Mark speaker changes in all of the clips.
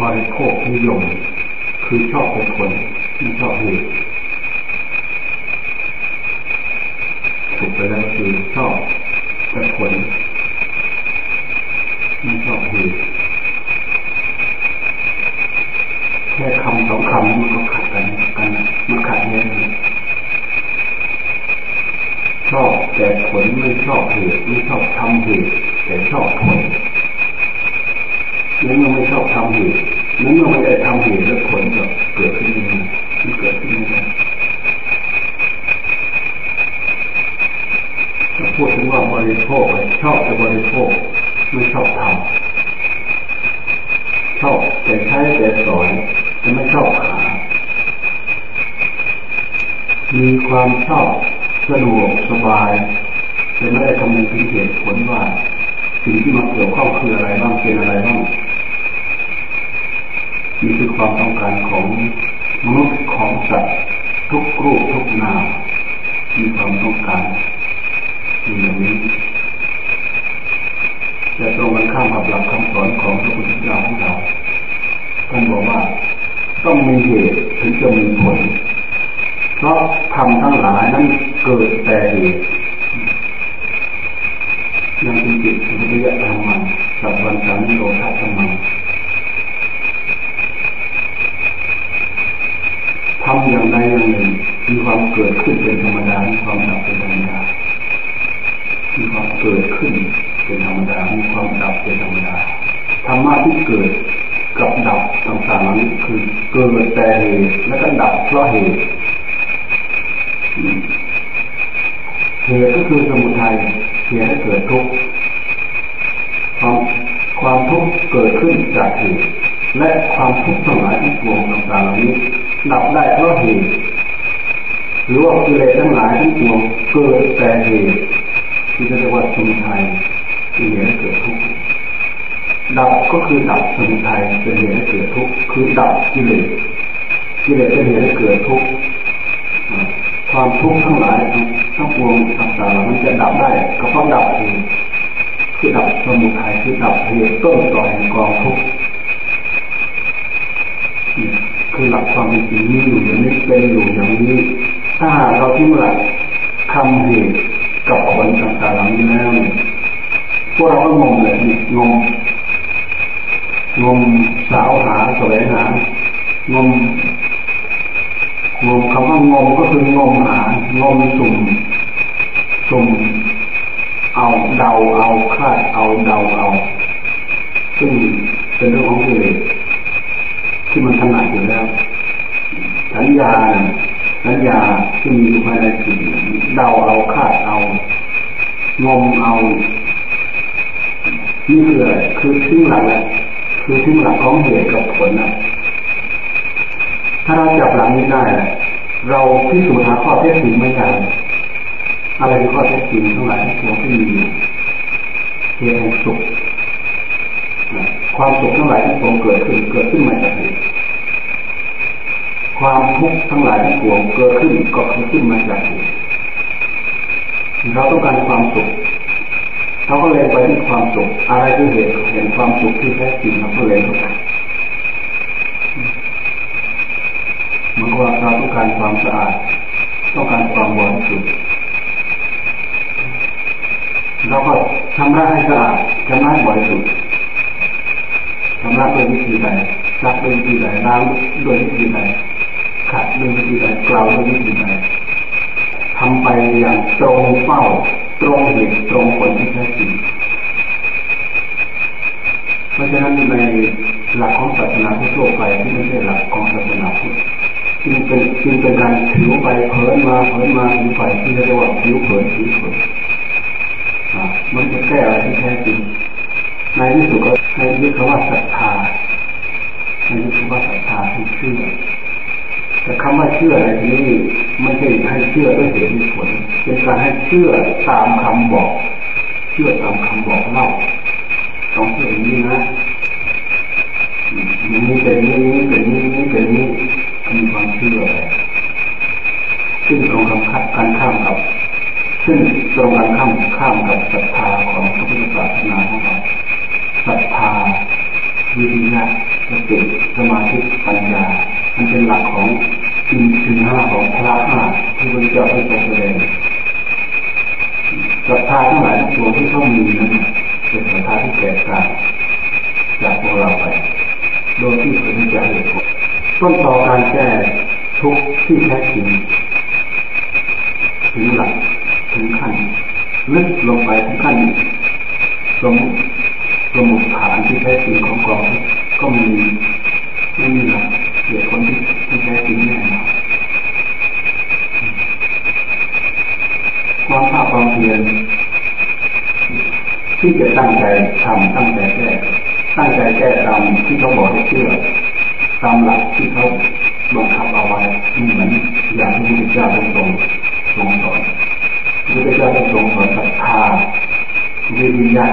Speaker 1: บริโภคนิยม คือชอบเป็นคนไม่ชอบเหตุถูกไปแล้วคือชอบแต่ผลไม่ชอบเหตุแค่คำสองคำมันก็ขัดกันกันมันขัดแย้งชอบแต่ผลไม่ชอบเหตุไม่ชอบทำเหตุแต่ชอบผล นั้นเมื่อไม่ชอบทำเหตุนั้นเมื่อไม่ได้ทำเหตุแล้วผลจะเกิดขึ้นยังไงมันเกิดขึ้นยังไงพูดถึงว่าบริโภคชอบแต่บริโภคไม่ชอบทำชอบแต่ใช้แต่สอนแต่ไม่ชอบหามีความชอบสะดวกสบายแต่ไม่ได้คำนึงถึงเหตุผลว่าสิ่งที่มาเกี่ยวข้องคืออะไรบ้างเป็นอะไรบ้าง นี่คือความต้องการของมนุษย์ของสัตว์ทุกรูปทุกนามมีความต้องการอย่างนี้แต่ตรงกันข้ามกับหลักคำสอนของพระพุทธเจ้าของเราท่านบอกว่าต้องมีเหตุถึงจะมีผล เพราะทำทั้งหลายนั้นเกิดแต่เหตุยังเป็นจิตวิยะธรรมันสัพพัญญานิโรธาธรรมันทำอย่างใดอย่างหนึ่งมีความเกิดขึ้นเป็นธรรมดามีความดับเป็นธรรมดามีความ เป็นธรรมดามีความดับเป็นธรรมดาธรรมะที่เกิดกับดับต่างๆนั้คือเกิดแต่เหตุแล้วก็ดับเพราะเหตุเหตุก็คือสมุทัยเหตุให้เกิดทุกข์ความความทุกข์เกิดขึ้นจากเหตุและความทุกข์ทั้งหลายที่ปวงต่างๆเหล่านี้ ดับได้เพราะเหตุหรือว่ากิเลสทั้งหลายที่ปวงเกิดแต่เหตุ ที่เรียกว่าสมุทัยเป็นเหตุให้เกิดทุกข์ดับก็คือดับสมุทัยเป็นเหตุให้เกิดทุกข์คือดับกิเลสกิเลสเป็นเหตุให้เกิดทุกข์ความทุกข์ทั้งหลายทั้งปวงต่างๆมันจะดับได้ก็เพราะดับเองคือดับสมุทัยคือดับเหตุต้นต่อแห่งกองทุกข์คือหลักความจริงนี้อยู่อย่างนี้เป็นอยู่อย่างนี้ถ้าเราทิ้งหลักทำเหตุ กับผลต่างๆเหล่านี้แล้วพวกเราก็งงเลยนี่งงงมสาวหาแสวงหางมงมคำว่างมก็คืองมหางมสุ่มสุ่มเอาเดาเอาคาดเอาเดาเอา ซึ่งเป็นเรื่องของกิเลสที่มันถนัดอยู่แล้วสัญญา สัญญาที่มีอยู่ภายในจิตเดาเอาคาดเอา งมเอานี่คืออะไรคือทิ้งหลักแหละคือทิ้งหลักของเหตุกับผลนะถ้าเราจับหลักนี้ได้เราพิสูจน์หาข้อเท็จจริงไม่ได้อะไรคือข้อเท็จจริงทั้งหลายทั้งที่มีเหตุแห่งสุขความสุขทั้งหลายที่ปวงเกิดขึ้นเกิดขึ้นมาจากเหตุ ความทุกข์ทั้งหลายที่ปวงเกิดขึ้นก็เกิดขึ้นมาจากเหตุเราต้องการความสุขเขาก็เลยไปที่ความสุขอะไรคือเหตุเห็นความสุขที่แท้จริงเราก็เลยเข้าไปเหมือนว่าเราต้องการความสะอาด ต้องการความบริสุทธิ์เราก็ทำระให้สะอาดทำระให้บริสุทธิ์ทำระโดยวิธีใดซักโดยวิธีใดล้างโดยวิธีใด ดโดยวิธีใดกล่าวโดยวิธีใดทำไปอย่างตรงเป้า ตรงเหตุตรงผลที่แท้จริงเพราะฉะนั้นในหลักของศาสนาทั่วไปที่ไม่ใช่หลักของศาสนาพุทธจึงเป็นจึงเป็นการถือไปเผยมาเผยมาถือไปที่เรียกว่าผิวเผยผิวเผยมันจะแก้อะไรที่แท้จริงในที่สุดก็ให้เรียกว่าศรัทธาในที่สุว่าศรัทธาที่เชื่อ คำว่าเชื่ออะไรนี้ไม่ใช่ให้เชื่อด้วยเหตุผลเป็นการให้เชื่อตามคำบอก เชื่อตามคำบอกเล่าต้องเชื่ออย่างนี้นะนี้เป็นนี้นี้เป็นนี้นี้เป็นนี้มีความเชื่อซึ่งตรงกันข้ามกันข้ามกับ ซึ่งตรงกันข้ามข้ามกับศรัทธาของพระพุทธศาสนาของเราศรัทธาวิริยะสติสมาธิปัญญา มันเป็นหลักของอินทรีย์ห้าของพระห้าที่พระเจ้าให้ทรงแสดงศรัทธาทั้งหลายทั้งปวงที่เขามีนั้นเป็น แก่กล้าจากพวกเราไป โดยที่ไม่จะเหตุผลต้นต่อการแก้ทุกที่แท้จริงถึงหลักถึงขั้นลึกลงไปถึงขั้นสมสมุฐานที่แท้จริงของกองก็มีไม่มีหลักเหตุผลที่ที่แท้จริงแน่นอนความภาคความเพียรที่จะตั้งใจทำตั้งใจแก้ตั้งใจแก้ตาม ที่เขาบอกให้เชื่อตามหลักที่เขาบังคับเอาไว้เหมือนอย่างที่พระเจ้าทรงทรงทรงสอนพระเจ้าทรงสอนศรัทธาวิริยะ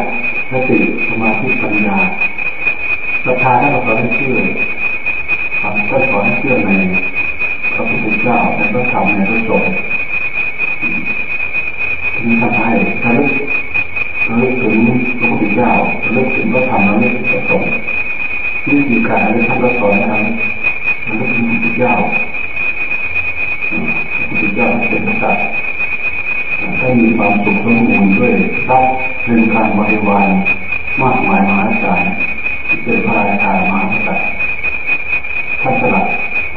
Speaker 1: สติสมาธิปัญญาศรัทธาท่านสอนให้เชื่อทำก็สอนให้เชื่อในพระพุทธเจ้าในพระธรรมในพระสงฆ์ที่ทำให้ระลึกระลึกถึงพระพุทธเจ้าระลึกถึงพระธรรมระลึกถึงพระสงฆ์วิธีการที่ท่านสอนนะครับระลึกถึงพระพุทธเจ้าพระพุทธเจ้าเป็นพระสัตว์ถ้ามีความสุขสมบูรณ์ด้วยทรัพย์เป็นการบริวารมากมายมหาศาลที่เป็นพระราชามาพระสัตว์ท่านสละ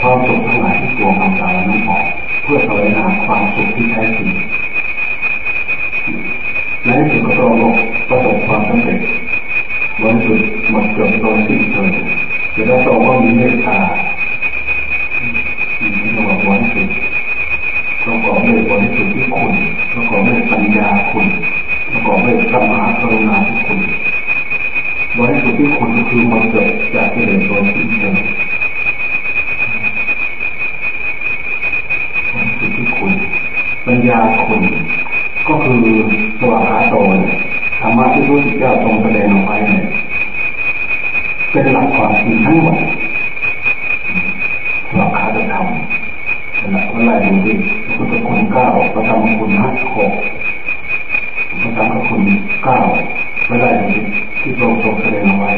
Speaker 1: ความสุขทั้งหลายที่ปวงทำตามนั้นออกเพื่อแสวงหาความสุขที่แท้จริงในที่สุดก็ตรงประสบความสำเร็จบริสุทธิ์หมดจดโดยสิ้นเชิงจะได้ตรงว่ามีเมตตาที่เราบอกวันสุดประกอบด้วยบริสุทธิ์ที่คุณประกอบด้วยปัญญาคุณประกอบด้วยสมากรุณาที่คุณ บริสุทธิ์ที่คุณก็คือหมดจดจากกิเลสโดยสิ้นเชิงบริสุทธิ์ที่คุณปัญญาคุณก็คือตัวอาโตธรรมะที่ระพุทธเจ้าทรงแสดงออกไปเนี่ยเป็นหลักความจริงทั้งหมดหลักคาจะทำหลักอะไรดูดิพุทธคุณเก้าพระธรรมคุณห้าหกพระธรรมคุณเก้าไม่ได้ดูดิ ที่ทรงทรงแสดงเอาไว้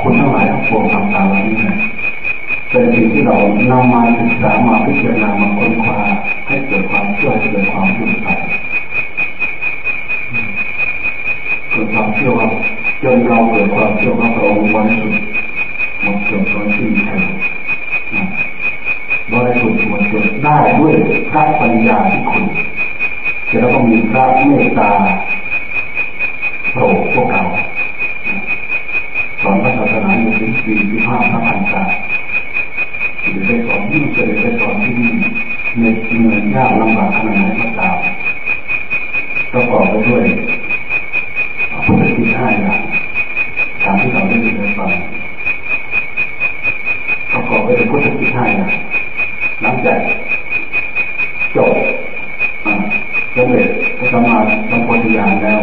Speaker 1: คุณทั้งหลายทั้งปวงทำตามนี้นะเป็นสิ่งที่เรานำมาศึกษามาพิจารณามาค้นคว้าให้เกิดความเชื่อให้เกิดความรู้ใสเกิดความเชื่อว่าจนเราเกิดความเชื่อว่าพระองค์บริสุทธิ์หมดจดโดยสิ้นบริสุทธิ์หมดจดได้ด้วยพระปัญญาที่คุณจะต้องมีพระเมตตาโปรดพวกเราสอนพระศาสนาอยู่ถึงสี่สิบห้าพระพันศาจะได้สอนที่จะได้สอนที่นี่เหนื่อยเหนื่อยยากลำบากขนาดไหนก็ตามประกอบไปด้วยพุทธกิจห้าอย่างตามที่เราได้ยินได้ฟังประกอบไปด้วยพุทธกิจห้าอย่างหลังจากจบสำเร็จพระสัมมาสัมพุทธญาณแล้ว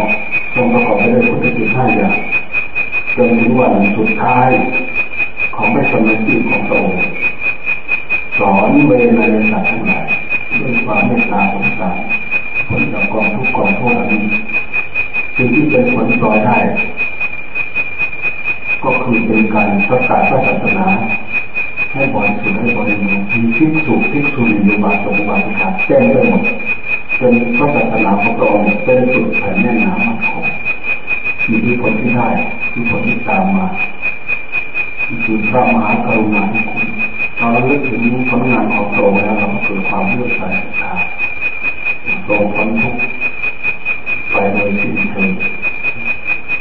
Speaker 1: ทรงประกอบไปด้วยพุทธกิจห้าอย่างจนถึงวันสุดท้ายของพระสมัยที่ของพระองค์สอนเวรในสัตว์ทั้งหลายด้วยความเมตตาสงสารผลจากกองทุกกองโทษอันนี้สิ่งที่เป็นผลปล่อยได้ ก็คือเป็นการประกาศพระศาสนาให้บริสุทธิ์ให้บริบูรณ์มีทิศสุทิศสุริยุบาสมบาสิกาแจ้งไปหมดเป็นพระศาสนาของพระองค์เป็นสุดแผ่นแน่นหนามั่นคงมีที่ผลที่ได้ที่ผลที่ตามมาคือพระมหากรุณาธิคุณตอนเราเลือกถึงผลงานของพระองค์แล้วเราเกิดความเลื่อมใสศรัทธาพรงค์พ้นทุกข์ไปโดยสิ้นเชิง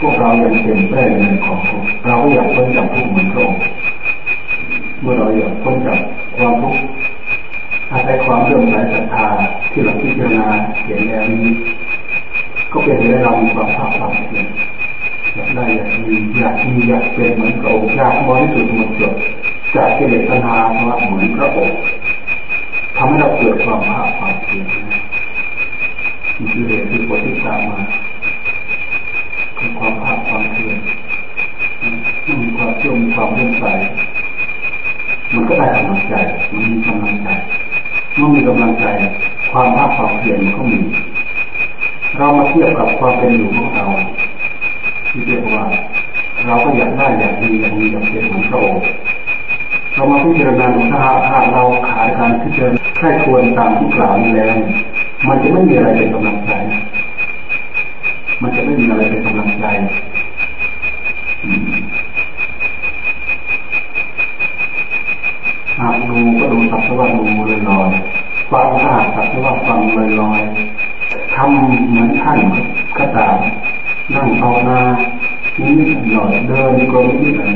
Speaker 1: พวกเรายังเป็นแป้ในของทุกข์ เราก็อยากพ้นจากทุกข์เหมือนพระองค์เมื่อเราอยากพ้นจากความทุกข์อาศัยความเลื่อมใสศรัทธาที่เราพิจารณาเห็นแล้วนี้ก็เป็นให้เรามีความภาคความเพียรอยากได้อยากมีอยากมีอยากเป็นเหมือนพระองค์อยากบริสุทธิ์หมดจดจากกิเลสตัณหาเพราะเหมือนพระองค์ทำให้เราเกิดความภาคความ ของกลางแรงมันจะไม่มีอะไรเป็นกำลังใจ มันจะไม่มีอะไรเป็นกำลังใจหากดูก็ดูสัตว์ว่าดูลอยลอยฟังหากสัตว่าฟังลอยลอยทำเหมือนท่านก็ตามนั่งภาวนานิดหน่อยเดินกลมนิดหน่อย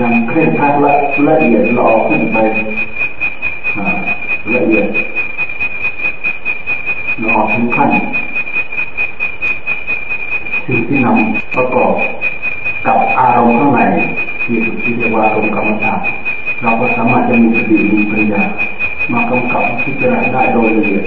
Speaker 1: ยังเคร่งครัดละละเอียดรอขึ้นไปละเอียดรอถึงขั้นสิ่งที่นำประกอบกับอารมณ์ข้างในที่สุดที่เรียกว่าอารมณ์กรรมฐานเราก็สามารถจะมีสติมีปัญญามากำกับพิจารณาได้โดยละเอียด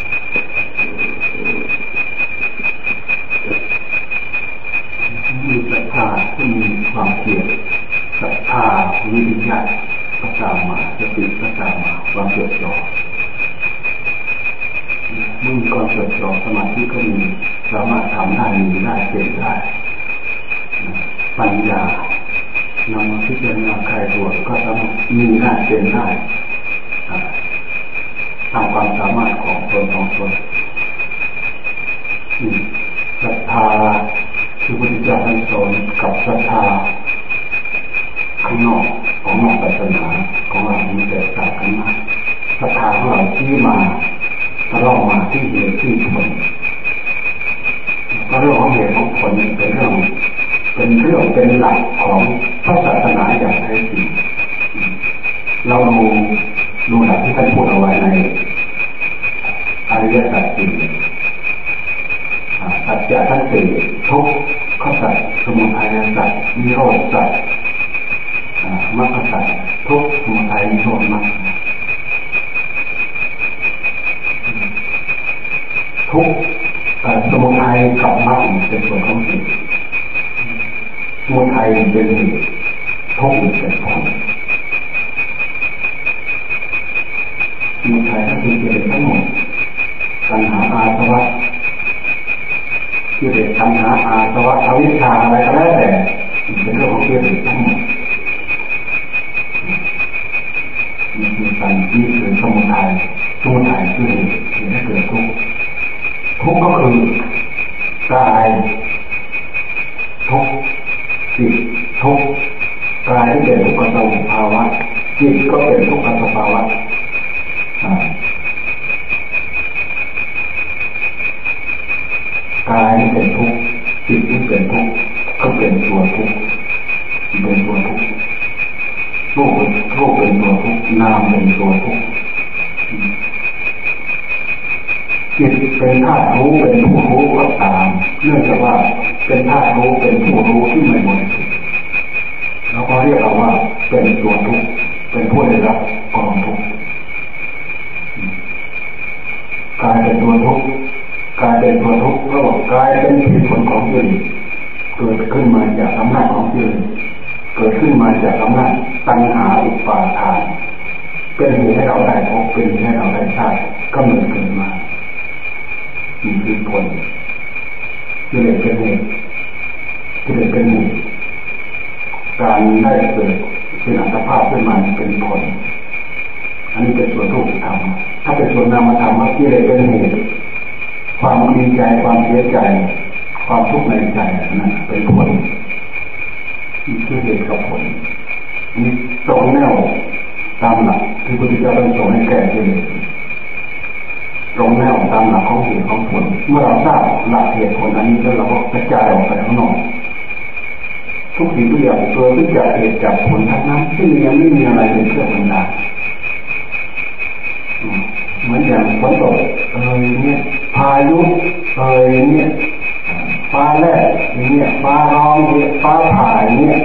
Speaker 1: มีใครที่เกิดทั้งหมดปัญหาอาสวะเกิดลสตัณหาอาสวะอวิชชาอะไรก็แล้วแต่เป็นเรื่องของเกิเลสทั้งหมดนี่คือการที่เกิดสมุทัยสมุทัยคือเหตุให้เกิดทุกข์ทุกข์ก็คือ แนวตามหลักที่พุทธเจ้าได้สอนให้แก่กิเลสตรงแนวตามหลักของเหตุของผล เมื่อเราทราบหลักเหตุผลอันนี้แล้วเราก็กระจายออกไปข้างนอกทุกสิ่งทุกอย่างเกิดขึ้นจากเหตุจากผลทั้งนั้นที่งยังไม่มีอะไรเป็นเครื่องบรรดาเหมือนอย่างฝนตกเออเนี่ยพายุเออเนี่ยฟ้าแรกเนี่ยฟ้าร้องเนี่ยฟ้าผ่าเนี่ย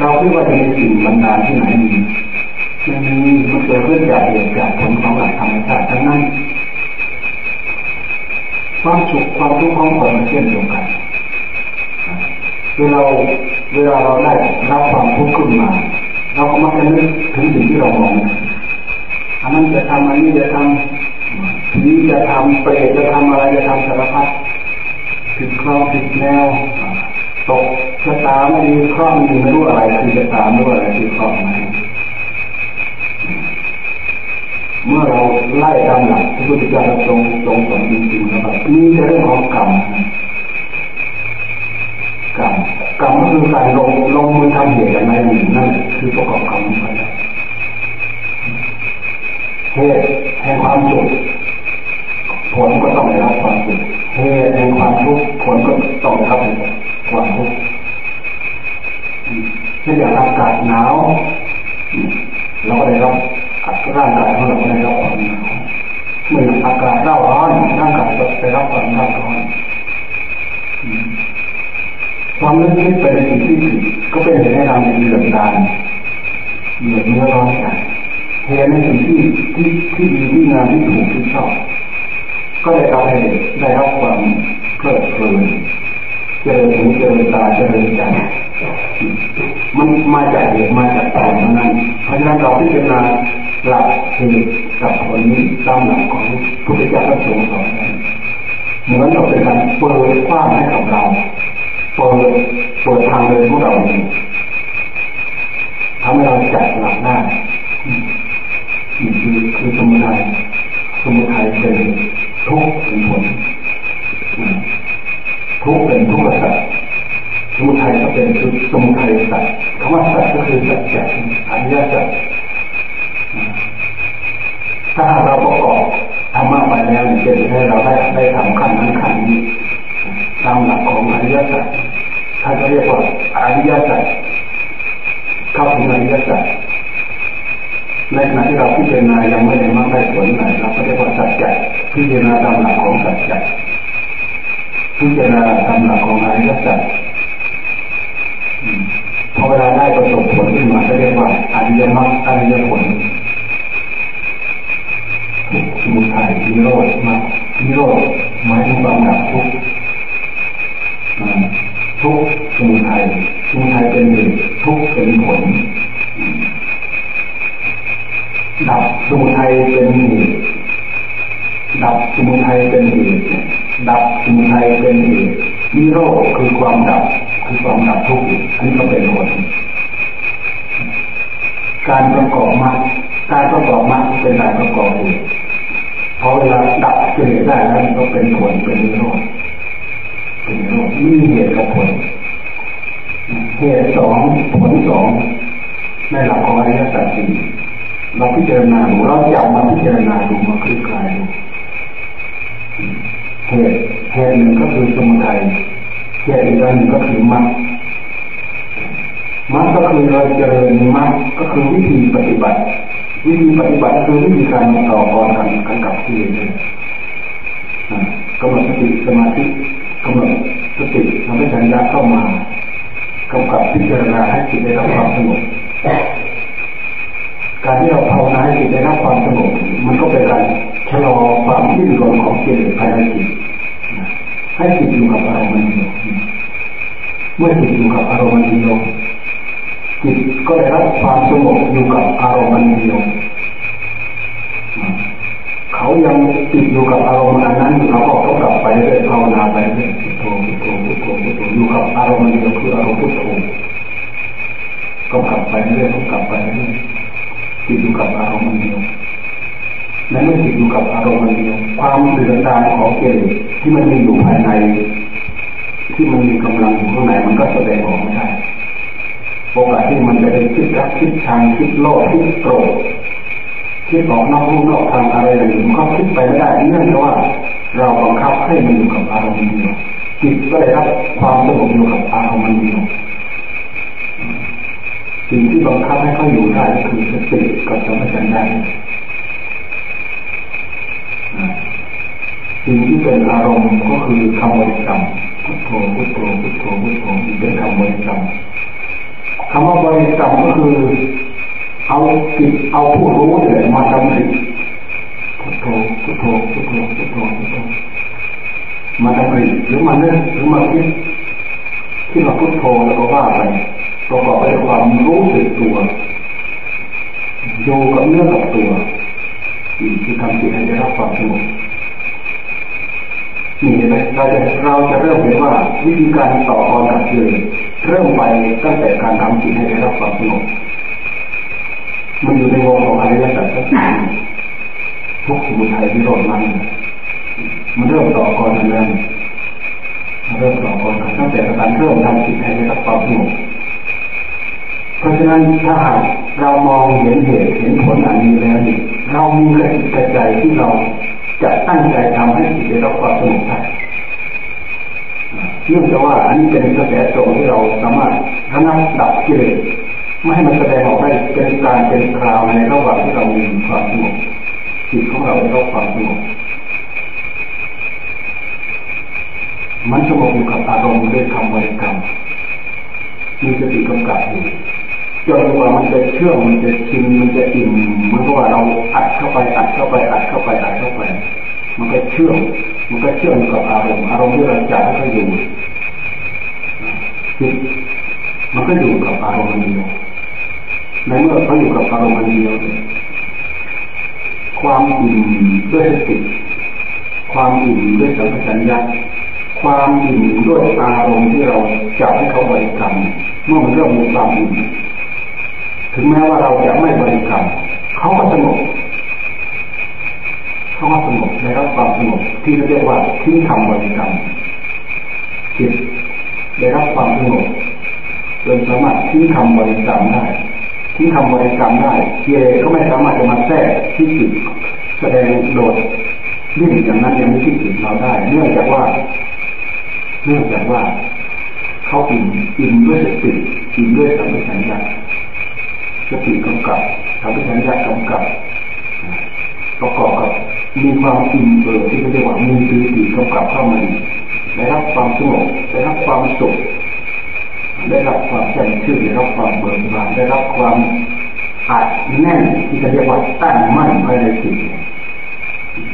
Speaker 1: เราคิดว่าจะมีสิ่งบรรดาที่ไหนมีไม่มีมันเกิดขึ้นจากเหตุจากผลของหลักธรรมชาติทั้งนั้นความสุขความทุกข์ของคนมันเช่นเดียวกันเวลาเวลาเราได้รับความทุกข์ขึ้นมา เราก็มักจะนึกถึงสิ่งที่เรามองอันนั้นจะทำอันนี้จะทำนี้จะทำเปรตจะทำอะไรจะทำสารพัดผิดครองผิดแนว ตกชะตาไม่ดีครอบไม่ดีไม่รู้อะไรคือชะตาไม่รู้อะไรคือครอบไหมเมื่อเราไล่ตามหลักที่พุทธเจ้าทรงทรงสอนจริงๆแล้วแบนี่จะเรื่องของกรรมกรรมกรรมก็คือการลงลงมือทำเหตุอะไรหนึ่งนั่นคือประกอบกรรมไปเหตุแห่งความสุขผลก็ต้องได้รับความสุขเหตุแห่งความทุกข์ผลก็ต้องได้รับ ความทุกข์เช่นอย่างอากาศหนาวเราก็ได้รับร่างกายของเราได้รับความหนาวเมื่ออากาศร่าร้อนร่างกายก็ได้รับความร่าร้อนความนึกคิดไปในสิ่งที่ผิดก็เป็นเหตุให้เราเดือดดานเดือดเนื้อร้อนใจเหตุในสิ่งที่ที่ที่ดีที่งามที่ถูกที่ชอบก็ได้รับให้ได้รับความเพลิดเพลิน เจริญหูเจริญตาเจริญใจมันมาจากเหตุมาจากผลนั้นเพราะฉะนั้นเราพิจารณาหลักเหตุกับผลนี้ตามหลักของพุทธเจ้าพระสงฆ์สอนเหมือนเราเป็นการเปิดกว้างให้กับเราเปิดเปิดทางเดินของเราเองทำให้เราจัดหลักได้นี่คือคือสมุทัยสมุทัยเป็นทุกข์เป็นผล ทุกเป็นทุกข์สัตว์สมุทัยก็เป็นคือสมุทัยสัตว์คำว่าสัตว์ก็คือสัจจะอริยสัจถ้าเราประกอบธรรมะไปแล้วจะให้เราได้ได้ทำขั้นนั้นขั้นนี้ตามหลักของอริยสัจท่านเรียกว่าอริยสัจเข้าถึงอริยสัจในขณะที่เราพิจารณายังไม่ได้มากได้ผลไหนเราก็เรียกว่าสัจจะพิจารณาตามหลักของสัจจะ พิจารณาตามหลักของอริยสัจพอเวลาได้ประสบผลขึ้นมาก็เรียกว่าอริยมรรคอริยผลสมุทัยนิโรธมรรคนิโรธหมายถึงความดับทุกข์ทุกสมุทัยสมุทัยเป็นเหตุทุกเป็นผล ดับสมุทัยเป็นเหตุดับสมุทัยเป็นเหตุ ดับสมุทัยเป็นเหตุนิโรธคือความดับคือความดับทุกข์อันนี้ก็เป็นผลการประกอบมรรคการประกอบมรรคเป็นการประกอบเหตุพอเวลาดับเกิเลสได้แล้วก็เป็นผลเป็นนิโรธเป็นนิโรธมีเหตุกับผลเหตุสองผลสองในหลักของอริยสัจสี่เราพิจารณาดูเราจำมาพิจารณาดูมาคลี่คลายดู เหตุเหตุหนึ่งก็คือสมุทัยเหตุอีกอันหนึ่งก็คือมรรคมรรคก็คือเราเจริญมรรคก็คือวิธีปฏิบัติ วิธีปฏิบัติคือวิธีการต่อกรกันกันกับที่เองกำหนดสติสมาธิกำหนดสติทำให้สัญญาเข้ามากำกับพิจารณาให้จิตได้รับความสงบการที่เราภาวนาให้จิตได้รับความสงบมันก็เป็นการ ชะลอความที่รวมของจิตภายในจิตให้จิตอยู่กับอารมณ์เดียวเมื่อจิตอยู่กับอารมณ์เดียวจิตก็ได้รับความสงบอยู่กับอารมณ์เดียวเขายังติดอยู่กับอารมณ์นั้นเราก็ต้องกลับไปเรื่อยภาวนาไปเรื่อยพุทโธพุทโธพุทโธพุทโธอยู่กับอารมณ์เดียวคืออารมณ์พุทโธก็กลับไปเรื่อยก็กลับไปเรื่อยติดอยู่กับอารมณ์เดียว และเมื่อติดอยู่กับอารมณ์เดียวความเดือดดาลของเกลีที่มันมีอยู่ภายใน ที่มันมีกำลังอยู่ข้างในมันก็แสดงออกไม่ได้โอกาสที่มันจะเป็นคิดรักคิดชังคิดโลภคิดโกรธคิดออกนอกรูนอกทางอะไรอย่างนี้มันก็คิดไปไม่ได้เนื่องจากว่า เราบังคับให้มันอยู่กับอารมณ์เดียวจิตก็ได้รับความสงบอยู่กับอารมณ์เดียวสิ่งที่บังคับให้เขาอยู่ได้คือสติกับสมัชัญญะ สิ่งที่เป็นอารมณ์ก็คือคำบริกรรมพุทโธพุทโธพุทโธพุทโธเป็นคำบริกรรมคำว่าบริกรรมก็คือ เอาจิตเอาผู้รู้เนี่ยมาทำสิพุทโธพุทโธพุทโธพุทโธพุทโธมาทำสิตหรือมาเนื่อหรือมาคิดที่เราพุทโธแล้วก็ว่าไปประกอบไปด้วยความรู้สึกตัวโยกับเนื้อกับตัวที่ทำจิตให้ได้รับความสงบ นี่เห็นไหมเราจะเราจะเริ่มเห็นว่าวิธีการต่อออนกับเกิดเริ่มไปตั้งแต่การทำจิตให้ได้รับความสงบมันอยู่ในวงของอริยสัจทั้งสี่ทุกสมุทัยที่โรดมันมันเริ่มต่อกรกันแล้วเริ่มต่อกรกันตั้งแต่การเริ่มทำจิตให้ได้รับความสงบเพราะฉะนั้นถ้าเรามองเห็นเหตุเห็นผลอันนี้แล้วเรามีกระใจที่เรา จะตั้งใจทำให้จิตได้รับความสงบได้เนื่องจากว่าอันนี้เป็นกระแสตรงที่เราสามารถระงับดับกิเลสไม่ให้มันแสดงออกได้เป็นการเป็นคราวในระหว่างที่เรามีความสงบจิตของเราได้รับความสงบมันสงบอยู่กับอารมณ์ด้วยคำบริกรรมมีสติกำกับอยู่ จนกว่ามันจะเชื่อมมันจะชินมันจะอิ่มมันก็ว่าเราอัดเข้าไปอัดเข้าไปอัดเข้าไปอัดเข้าไป มันก็เชื่อมมันก็เชื่อมกับอารมณ์อารมณ์ที่เราจับก็อยู่จิตมันก็อยู่กับอารมณ์เดียวในเมื่อเขาอยู่กับอารมณ์เดียวความอิ่มด้วยสติความอิ่มด้วยสัมปชัญญะความอิ่มด้วยอารมณ์ที่เราจับให้เขาบริกรรมเมื่อมันเริ่มมีความอิ่ม ถึงแม้ว่าเราจะไม่บริกรรมเขาก็สงบเขาก็สงบได้รับความสงบที่เรียกว่าทิ้งทำบริกรรมจิตได้รับความสงบจนสามารถทิ้งทำบริกรรมได้ทิ้งทำบริกรรมได้เยก็ไม่สามารถจะมาแทรกที่จิตแสดงโดดดิ้นอย่างนั้นยังไม่ที่จิตเราได้เนื่องจากว่าเนื่องจากว่าเขาอิ่มอิ่มด้วยสติอิ่มด้วยสัมปชัญญะ สติกำกับสัมปชัญญะกำกับประกอบกับมีความอิ่มเอิบที่เรียกว่ามีสติกำกับเข้ามาได้รับความสงบได้รับความสุขได้รับความแจ่มชื่นได้รับความเบิกบานได้รับความอัดแน่นที่จะเรียกว่าตั้งมั่นภายในจิต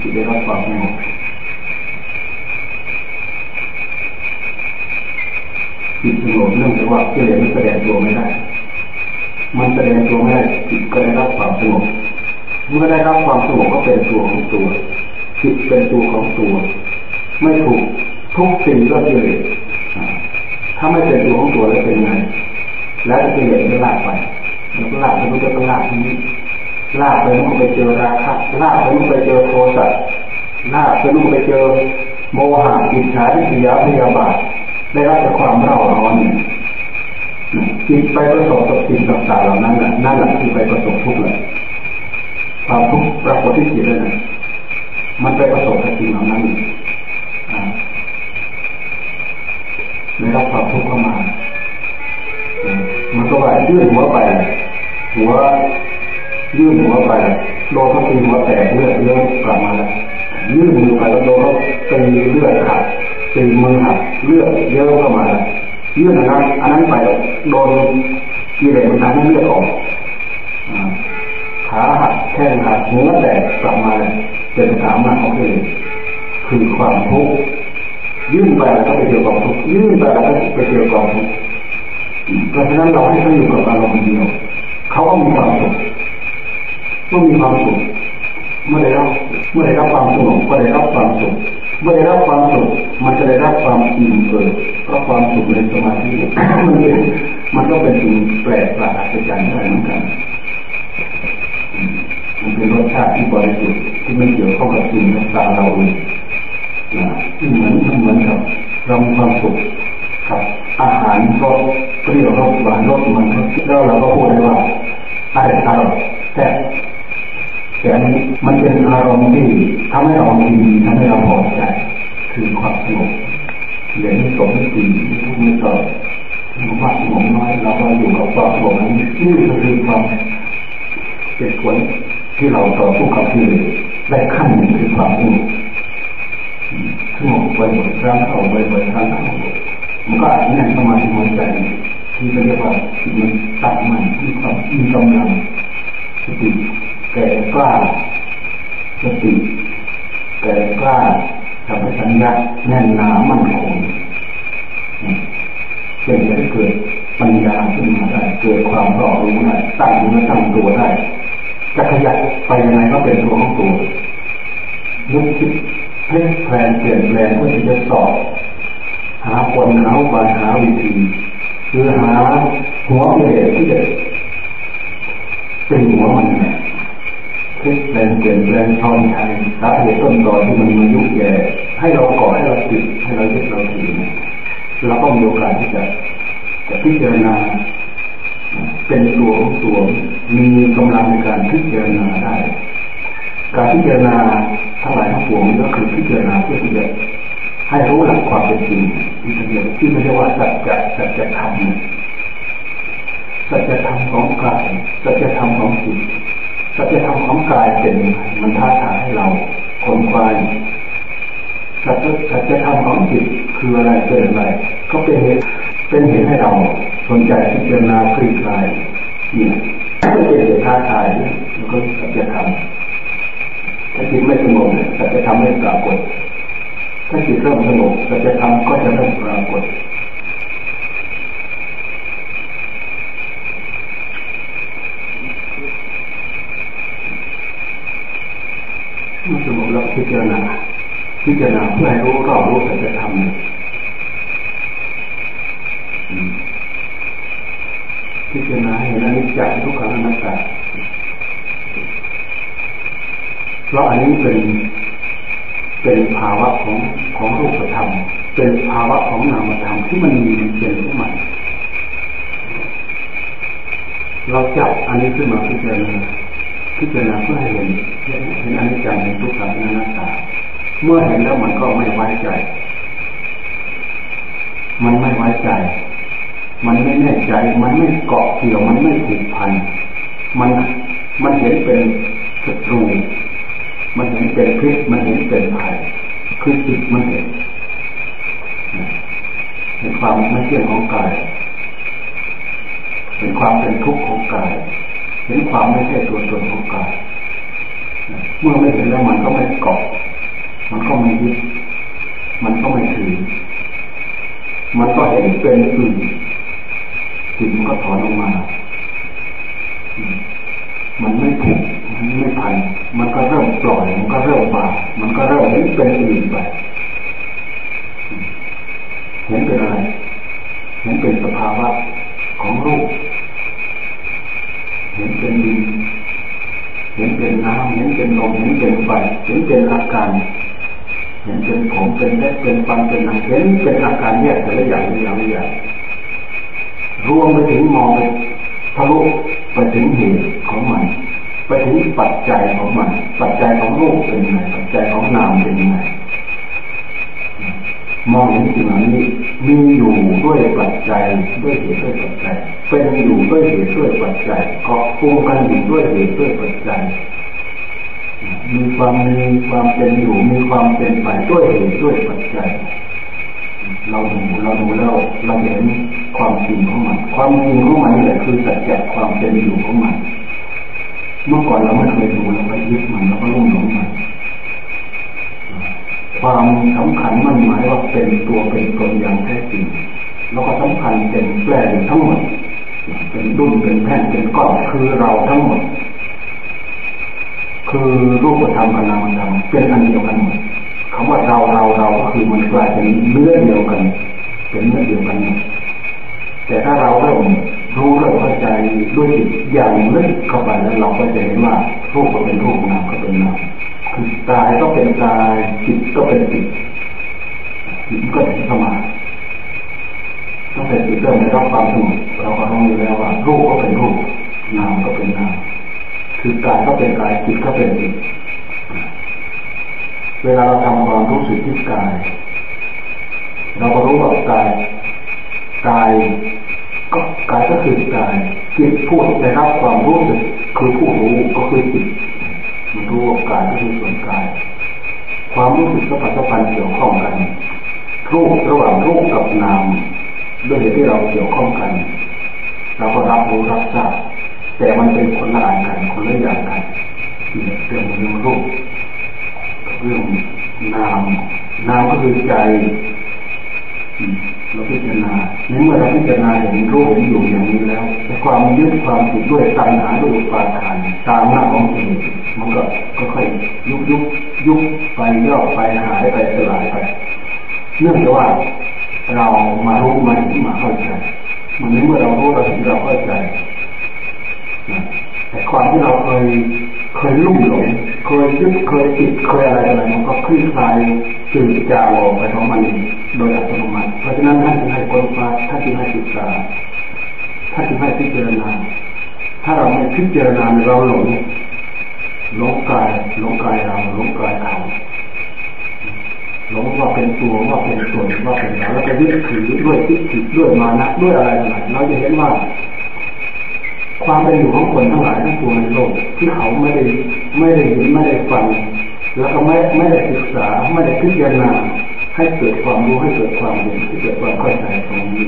Speaker 1: ที่ได้รับความสงบจิตสงบเนื่องจากว่ากิเลสมันแสดงตัวไม่ได้ มันแสดงตัวไม่จิตก็ได้รับความสงบเมื่อได้รับความสงบก็เป็นตัวของตัวจิตเป็นตัวของตัว ไม่ถูกทุกสิ่งก็เกิเลสถ้าไม่เป็นตัวของตัวแล้วเป็นไงแล้วจะกิเลสไม่ลากไปมันลากไปมันจะต้องลากนี้ลากไปมันไปเจอราคะลากไปมันไปเจอโทสะลากไปมันไปเจอโมหะอิจฉาทิฏฐิยาพยาบาทได้รับจากความเร่าร้อน จิตไปประสบกับสิ่งต่างๆเหล่านั้นแหละนั่นแหละที่ไปประสบทุกข์เลยความทุกข์ปรากฏที่จิตเลยนะมันไปประสบกับสิ่งเหล่านั้นได้รับความทุกข์เข้ามา มันก็ว่ายื่นหัวไป หัวยื่นหัวไปโดนเขาตีหัวแตกเลือดเยอะกลับมาแล้วยื่นมือไปแล้วโดนเขาตีเลือดขาดตีมือหักเลือดเยอะเข้ามาแล้ว ยื่นอันนั้นอันนั้นไปโดนกิเลสมันทำให้เลือดออกขาหักแข้งหักหัวแตกกลับมาเป็นสามารถของกิเลสคือความทุกข์ยื่นไปแล้วก็ไปเกี่ยวกับทุกข์ยื่นไปแล้วก็ไปเกี่ยวกับทุกข์เพราะฉะนั้นเราให้เขาอยู่กับอารมณ์เดียวเขาก็มีความสุขเมื่อมีความสุขเมื่อได้รับเมื่อได้รับความสงบก็ได้รับความสุขเมื่อได้รับความสุขมันจะได้รับความอิ่มเอิบ เพราะความสุขในสมาธิมันเป็นมันก็เป็นสิ่งแปลกประหลาดอัศจรรย์ได้เหมือนกันมันเป็นรสชาติที่บริสุทธิ์ที่ไม่เกี่ยวข้องกับสิ่งต่างเราเลยที่เหมือนเหมือนกับเรามีความสุขกับอาหารรสเปรี้ยวรสหวานรสมันแล้วเราก็พูดได้ว่าอร่อยอร่อยแต่แต่อันนี้มันเป็นอารมณ์ที่ทำให้เราดีทำให้เราพอใจคือความสงบ เดี๋ยวนี้สมตีทุกไม่ต่อมากสงบน้อยเราก็อยู่กับความสงบนั้นนี่คือความเป็นผลที่เราต่อสู้กับที่ได้ขั้นหนึ่งคือความสงบสงบไปหมดร่างเอาไปหมดร่างเอามันก็อาจจะนั่งสมาธิหัวใจที่เรียกว่ามันตัดมันมีความมีกำลังสติแก่กล้าสติแก่กล้า ทำให้สัญญาแน่นหนามั่นคงเป็นจะเกิดปัญญาขึ้นมาได้ เกิดความรอบรู้ได้ตั้งเนื้อตั้งตัวได้จะขยับไปยังไงก็เป็นตัวของตัวยุคคิดเพลิดเพลนเปลี่ยนแปลงเพื่อที่จะสอบ หาคนหาบาหาวิธีคือหาหัวเกิดที่จะเป็นหัวมันเนี่ย พลิกแปลงเปลี่ยนแปลงทอนชัยสาเหตุต้นตอที่มันมายุ่แย่ให้เราก่อให้เราติดให้เรายึดเราถือเราก็มีโอกาสที่จะจะพิจารณาเป็นตัวของตัวมีกำลังในการพิจารณาได้ การพิจารณาทั้งหลายทั้งปวงก็คือพิจารณาเพื่อที่จะให้รู้หลักความเป็นจริงที่เรียกที่เรียกว่าสัจจะสัจธรรมสัจธรรมของกายสัจธรรมของจิต สัจธรรมของกายเป็นมันท้าทายให้เราคนควายสัจสัจธรรมของจิตคืออะไรเป็นอะไร ก็เป็นเหตุเป็นเหตุให้เราสนใจพิจารณาคลี่คลายเนี่ยไม่เป็นเหตุท้าทายแล้วก็สัจธรรมถ้าจิตไม่สงบสัจธรรมไม่ปรากฏ ถ้าจิตเริ่มสงบสัจธรรมก็จะเริ่มปรากฏเมื่อสงบแล้วพิจารณา พิจารณาเพื่อให้รู้รอบรู้สัจธรรมพิจารณาเห็นอนิจจังทุกขังอนัตตาเพราะอันนี้เป็นเป็นภาวะของของรูปธรรม เป็นภาวะของนามธรรมที่มันมีเป็นของมันเราจับอันนี้ขึ้นมาพิจารณาพิจารณาเพื่อให้เห็นเห็นอนิจจังเห็นทุกขังอนัตตา เมื่อเห็นแล้วมันก็ไม่ไว้ใจ มันไม่ไว้ใจ มันไม่แน่ใจ มันไม่เกาะเกี่ยว มันไม่ผูกพัน มัน มันเห็นเป็นศัตรู มันเห็นเป็นพิษ มันเห็นเป็นภัย คือจิตมันเห็นเห็นความไม่เที่ยงของกายเห็นความเป็นทุกข์ของกาย เห็นความไม่ใช่ตัวตนของกาย เมื่อไม่เห็นแล้วมันก็ไม่เกาะ มันก็ไม่ยึดมันก็ไม่ถือ มันก็เห็นเป็นอื่นจิตมันก็ถอนออกมา มันไม่ผูกมันไม่พัน มันก็เริ่มปล่อย มันก็เริ่มบามันก็เริ่มเห็นเป็นอื่นไป เห็นเป็นอะไร เห็นเป็นสภาวะของรูป เห็นเป็นดิน เห็นเป็นน้ำเห็นเป็นลม เห็นเป็นไฟ เห็นเป็นอาการ เห็นเป็นผมเป็นเล็เป็นฟันเป็นหนังเห็นเป็นอาการแยกแต่ละอย่างอย่างละอย่างรวมไปถึงมองไปทะลุไปถึงเหตุของมันไปถึงปัจจัยของมัน ปัจจัยของรูปเป็นยังไงปัจจัยของนามเป็นยังไงมองเห็นสิ่งเหล่านี้มีอยู่ด้วยปัจจัยด้วยเหตุด้วยปัจจัยเป็นอยู่ด้วยเหตุด้วยปัจจัยเกาะกุ้งกันอยู่ด้วยเหตุด้วยปัจจัย มีความมีความเป็นอยู่มีความเป็นไปด้วยเหตุด้วยปัจจัยเราดูเราดูแล้วเราเห็นความจริงของมัน ความจริงของมันนี่แหละคือสัจจะความเป็นอยู่ของมัน เมื่อก่อนเราไม่เคยดูเราไปยึดมันเราก็ลุ่มหลงมันความสำคัญมันหมายว่าเป็นตัวเป็นตนอย่างแท้จริงแล้วก็สำคัญเป็นแปลอยู่ทั้งหมดเป็นดุนเป็นแผ่นเป็นก้อนคือเราทั้งหมด คือรูปธรรมกับนามธรรมเป็นอันเดียวกันหมดคำว่าเราเราเราก็คือมันกลายเป็นเนื้อเดียวกัน เป็นเนื้อเดียวกันแต่ถ้าเราเริ่มรู้เริ่มเข้าใจด้วยจิตอย่างลึกเข้าไปแล้วเราก็จะเห็นว่ารูปก็เป็นรูปนามก็เป็นนามคือกายก็เป็นกายจิตก็เป็นจิตจิตก็เป็นสมาตั้งแต่จิตเริ่มได้รับความสงบเราก็ต้องรู้แล้วว่ารูปก็เป็นรูปนามก็เป็นนาม คือกายก็เป็นกายจิตก็เป็นจิตเวลาเราทำความรู้สึกที่กาย เราก็รู้ว่ากายกายก็กายก็คือกายจิตพูดได้รับความรู้สึกคือผู้รู้ก็คือจิตมันรู้ว่ากายก็คือส่วนกาย ความรู้สึกสัมผัสพันธ์เกี่ยวข้องกันรูประหว่างรูปกับนามด้วยเหตุที่เราเกี่ยวข้องกันเราก็รับรู้รับทราบ แต่มันเป็นคนละอันกันคนละอย่างกันเรื่องเรื่องรูปเรื่องนามนามก็คือใจเราพิจารณาในเมื่อเราพิจารณาเห็นรูปเห็นอยู่อย่างนี้แล้วแต่ความยึดความติดด้วยตัณหาด้วยปาทานตามหน้าของจิตมันก็ก็ค่อยยุบยุบยุบไปย่อไปหายไปสลายไปเนื่องจากว่าเรามารู้มาเห็นมาเข้าใจมันเมื่อเรารู้เราเห็นเราเข้าใจ ความที่เราเคยเคยลุ่มหลงเคยยึดเคยติดเคยอะไรอะไรมันก็คลี่คลายจืดจางออกไปของมันโดยอัตโนมัติเพราะฉะนั้นท่านจึงให้คนฟ้าท่านจึงให้ศึกษาท่านจึงให้พิจารณาถ้าเราไม่พิจารณาเราหลงหลงกายหลงกายเราหลงกายเขาหลงว่าเป็นตัวว่าเป็นตนว่าเป็นเราแล้วก็ยึดถือด้วยทิฏฐิด้วยมานะด้วยอะไรต่างๆเราจะเห็นว่า ความเป็นอยู่ของคนทั้งหลายทั้งปวงในโลกที่เขาไม่ได้ไม่ได้เห็นไม่ได้ฟังแล้วก็ไม่ไม่ได้ศึกษาไม่ได้พิจารณาให้เกิดความรู้ให้เกิดความเห็นให้เกิดความเข้าใจตรงนี้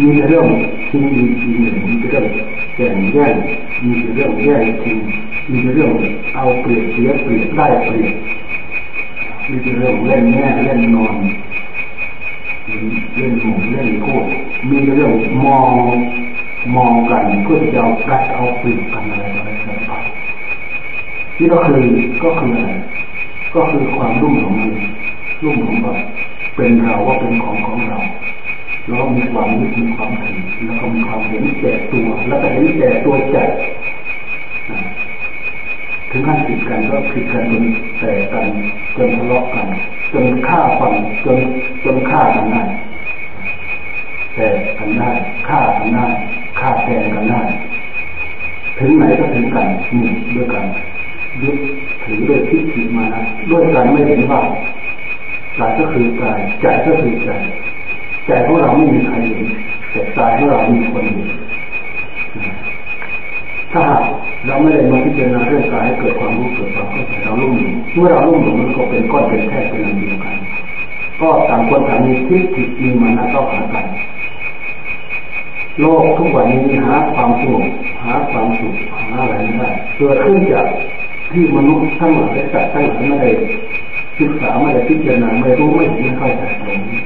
Speaker 1: มีแต่เรื่องทิ้งดีทีหนึ่งมีแต่เรื่องแข่งแย่งมีแต่เรื่องแย่งทิ้งมีแต่เรื่องเอาเปรียบเสียเปรียบได้เปรียบมีแต่เรื่องเล่นแง่เล่นนอนเล่นหมูเล่นโคตรมีแต่เรื่องมอง มองกันเพื่อจะเอากัดเอาเปรียบกันอะไรอะไรต่างๆนี่ก็คือก็คืออะไรก็คือความรุ่มของมันรุ่มของเราเป็นเราว่าเป็นของของเราแล้วมีความยึดมีความถือแล้วก็มีความเห็นแก่ตัว แล้วก็เห็นแก่ตัวจัดถึงขั้นผิดกันก็ผิดกันจนแต่กันจนทะเลาะกันจนฆ่าฟันจนจนฆ่ากันได้แต่กันได้ฆ่ากันได้ ฆ่าแทนกันได้ถึงไหนก็ถึงกันนี่ด้วยกันยึดถือด้วยทิฏฐิมานะด้วยการไม่เห็นว่ากายก็คือกายใจก็คือใจใจของเราไม่มีใครเห็นแต่ใจของเรามีคนเห็นถ้าหากเราไม่ได้มาพิจารณาเรื่องกายให้เกิดความรู้เกิดความเข้าใจเราลุ่มหลงเมื่อเราลุ่มหลงมันก็เป็นก้อนเป็นแท่เป็นอันเดียวกัน ก็ต่างคนต่างมีทิฏฐิมีมานะต้องหากัน โลกทุกวันนี้หาความสงบหาความสุขหาอะไรไม่ได้เกิดขึ้นจากที่มนุษย์ทั้งหลายสัตว์ทั้งหลายไม่ได้ศึกษาไม่ได้พิจารณาไม่รู้ไม่เห็นไม่เข้าใจตรงนี้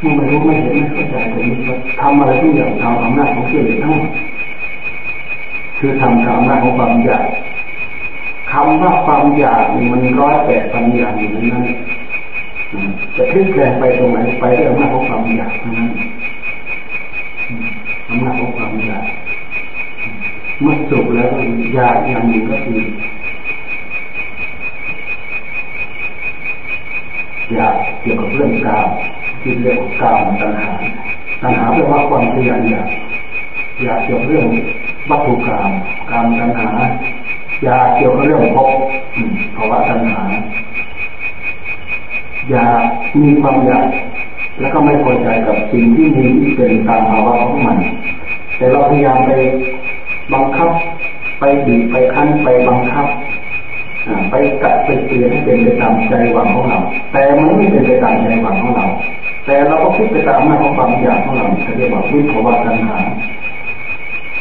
Speaker 1: เมื่อไม่รู้ไม่เห็นไม่เข้าใจตรงนี้ทำอะไรทุกอย่างตามอำนาจของเสื่อทั้งหมดคือทำตามอำนาจของความอยากคำว่าความอยากมันร้อยแปดพันอย่างอยู่ในนั้นจะคลี่คลายไปตรงไหนไปด้วยอำนาจของความอยากนั้นำนาจของความอยากเมื่อจบแล้วอยากอย่างหนึ่งก็คืออยากเกี่ยวกับเรื่องกามที่เรียกว่ากามตัณหาตัณหาแปลว่าความทยานอยากอยากเกี่ยวกับเรื่องวัตถุกรรมกรรมตัณหาอยากเกี่ยวกับเรื่องภพภาวะตัณหาอยากมีความอยาก แล้วก็ไม่พอใจกับสิ่งที่มีที่เป็นตามภาวะของมัน แต่เราพยายามไปบังคับ ไปบีบไปคั้นไปบังคับไปกัดไปเปลี่ยนให้เป็นไปตามใจหวังของเรา แต่มันไม่เป็นไปตามใจหวังของเรา แต่เราก็คิดไปตามหน้าของความอยากของเราเขาเรียกว่าวิภาวะตัณหา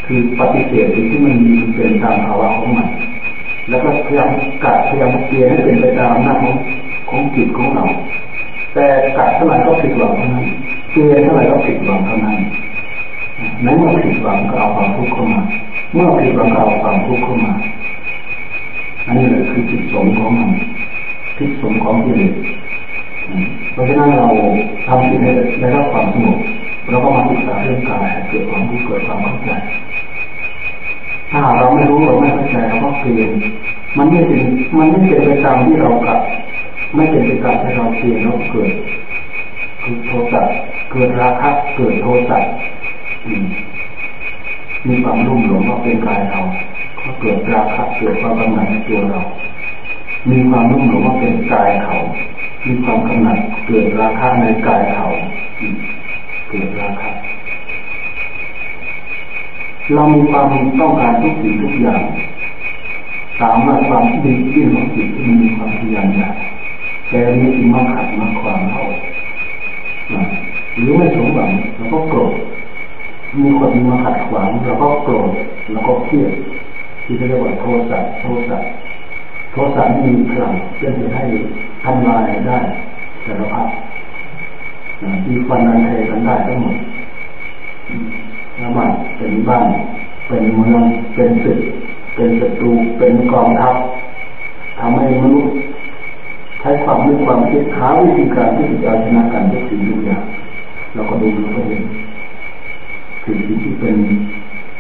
Speaker 1: คือปฏิเสธสิ่งที่มันมีเป็นตามภาวะของมัน แล้วก็พยายามกัดพยายามเปลี่ยนให้เป็นไปตามหน้าของของจิตของเรา แต่กัดเท่าไหร่ก็ผิดหวังเท่านั้นเปลี่ยนเท่าไหร่ก็ผิดหวังเท่านั้นในเมื่อผิดหวังก็เอาความทุกข์เข้ามา เมื่อผิดหวังก็เอาความทุกข์เข้ามา อันนี้แหละคือจิตสมของมันทิศสมของกิเลสเพราะฉะนั้นเราทำสิ่งให้ได้รับความสงบเราก็มาศึกษาเรื่องกายเกิดความรู้เกิดความเข้าใจถ้าเราไม่รู้เราไม่เข้าใจเราก็เปลี่ยนมันไม่เป็นมันไม่เป็นไปตามที่เรากัด ไม่เป็นไปตามที่เราเปลี่ยนเราเกิดคือโทสะเกิดราคะเกิดโทสะมีความรุ่มหลงว่าเป็นกายเราก็เกิดราคะเกิดความกำหนัดในตัวเรา มีความรุ่มหลงว่าเป็นกายเขา มีความกำหนัดเกิดราคะในกายเขาเกิดราคะเรามีความต้องการทุกสิ่งทุกอย่าง ตามว่าความดีที่ของจิตที่มีความพยายามอยาก แต่นี้มาขัดมาความเราหรือไม่สมหวังเราก็โกรธมีคนมาขัดขวางเราก็โกรธเราก็เครียดที่เรียกว่าโทสะโทสะโทสะมีพลังเพื่อจะให้ทำลายได้สารพัดมีฟันนันเทกันได้ทั้งหมดแล้วมันเป็นบ้านเป็นเมืองเป็นศึกเป็นศัตรูเป็นกองทัพทำให้มนุษย์ ช้ความนึกความคิดหาวิธีการที่จะชนะกันทุกสิ่งทุกอย่างเราก็ดูเราก็เห็นคือสิ่งที่เป็น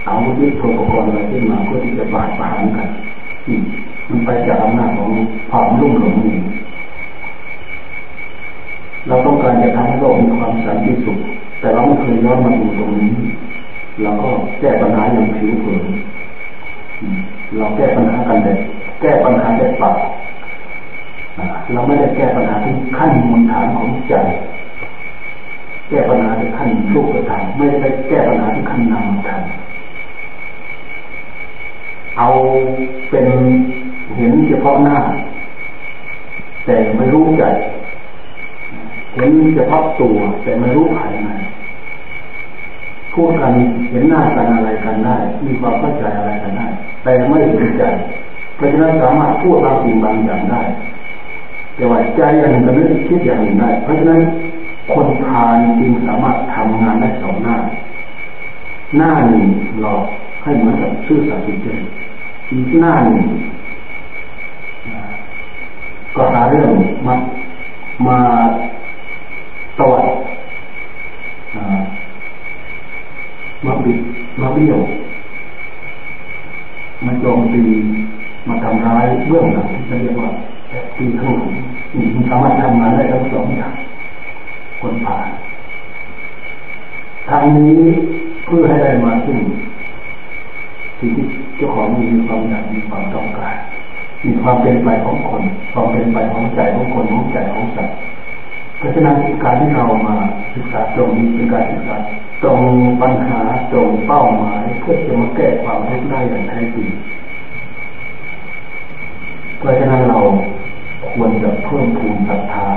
Speaker 1: อาวุธยุทโธปกรณ์อะไรขึ้นมาเพื่อที่จะบาดปานกันมันไปจากอำนาจของความรุ่มหลงนี่เราต้องการจะทำให้โลกมีความสันติสุข แต่เราไม่เคยย้อนมาดูตรงนี้เราก็แก้ปัญหาอย่างผิวเผินเราแก้ปัญหากันแต่แก้ปัญหาแต่ปาก เราไม่ได้แก้ปัญหาที่ขั้นมูลฐานของใจ แก้ปัญหาที่ขั้นรูปธรรมไม่ได้แก้ปัญหาที่ขั้นนามธรรมเอาเป็นเห็นเฉพาะหน้า แต่ไม่รู้ใจเห็นเฉพาะตัว แต่ไม่รู้ภายในพูดกันเห็นหน้ากันอะไรกันได้ มีความเข้าใจอะไรกันได้ แต่ไม่เห็นใจเพราะฉะนั้นสามารถพูดบางสิ่งบางอย่างได้ แต่ว่าใจอย่างหนึ่งก็ไม่คิดอย่างหนึ่งได้ เพราะฉะนั้นคนทานจริงสามารถทำงานได้สองหน้า หน้าหนึ่งหลอกให้เหมือนกับซื่อสัตย์จริงอีกหน้าหนึ่งก็หาเรื่องมามาตวัดมาบิดมาเบี้ยวมาโจมตีมาทำร้ายเบื้องหลังที่เรียกว่าตีทุ นมันสามารถทำงานได้ทั้งสองอย่างคนผ่านทางนี้เพื่อให้ได้มาซึ่งสิ่งที่เจ้าของมีความอยากมีความต้องการมีความเป็นไปของคนความเป็นไปของใจของคนของใจของสัตว์เพราะฉะนั้นการที่เรามาศึกษาตรงนี้เป็นการศึกษาตรงปัญหาตรงเป้าหมายเพื่อจะมาแก้ความทุกข์ได้อย่างแท้จริงเพราะฉะนั้นเรา ควรจะเพิ่มพูนศรัทธา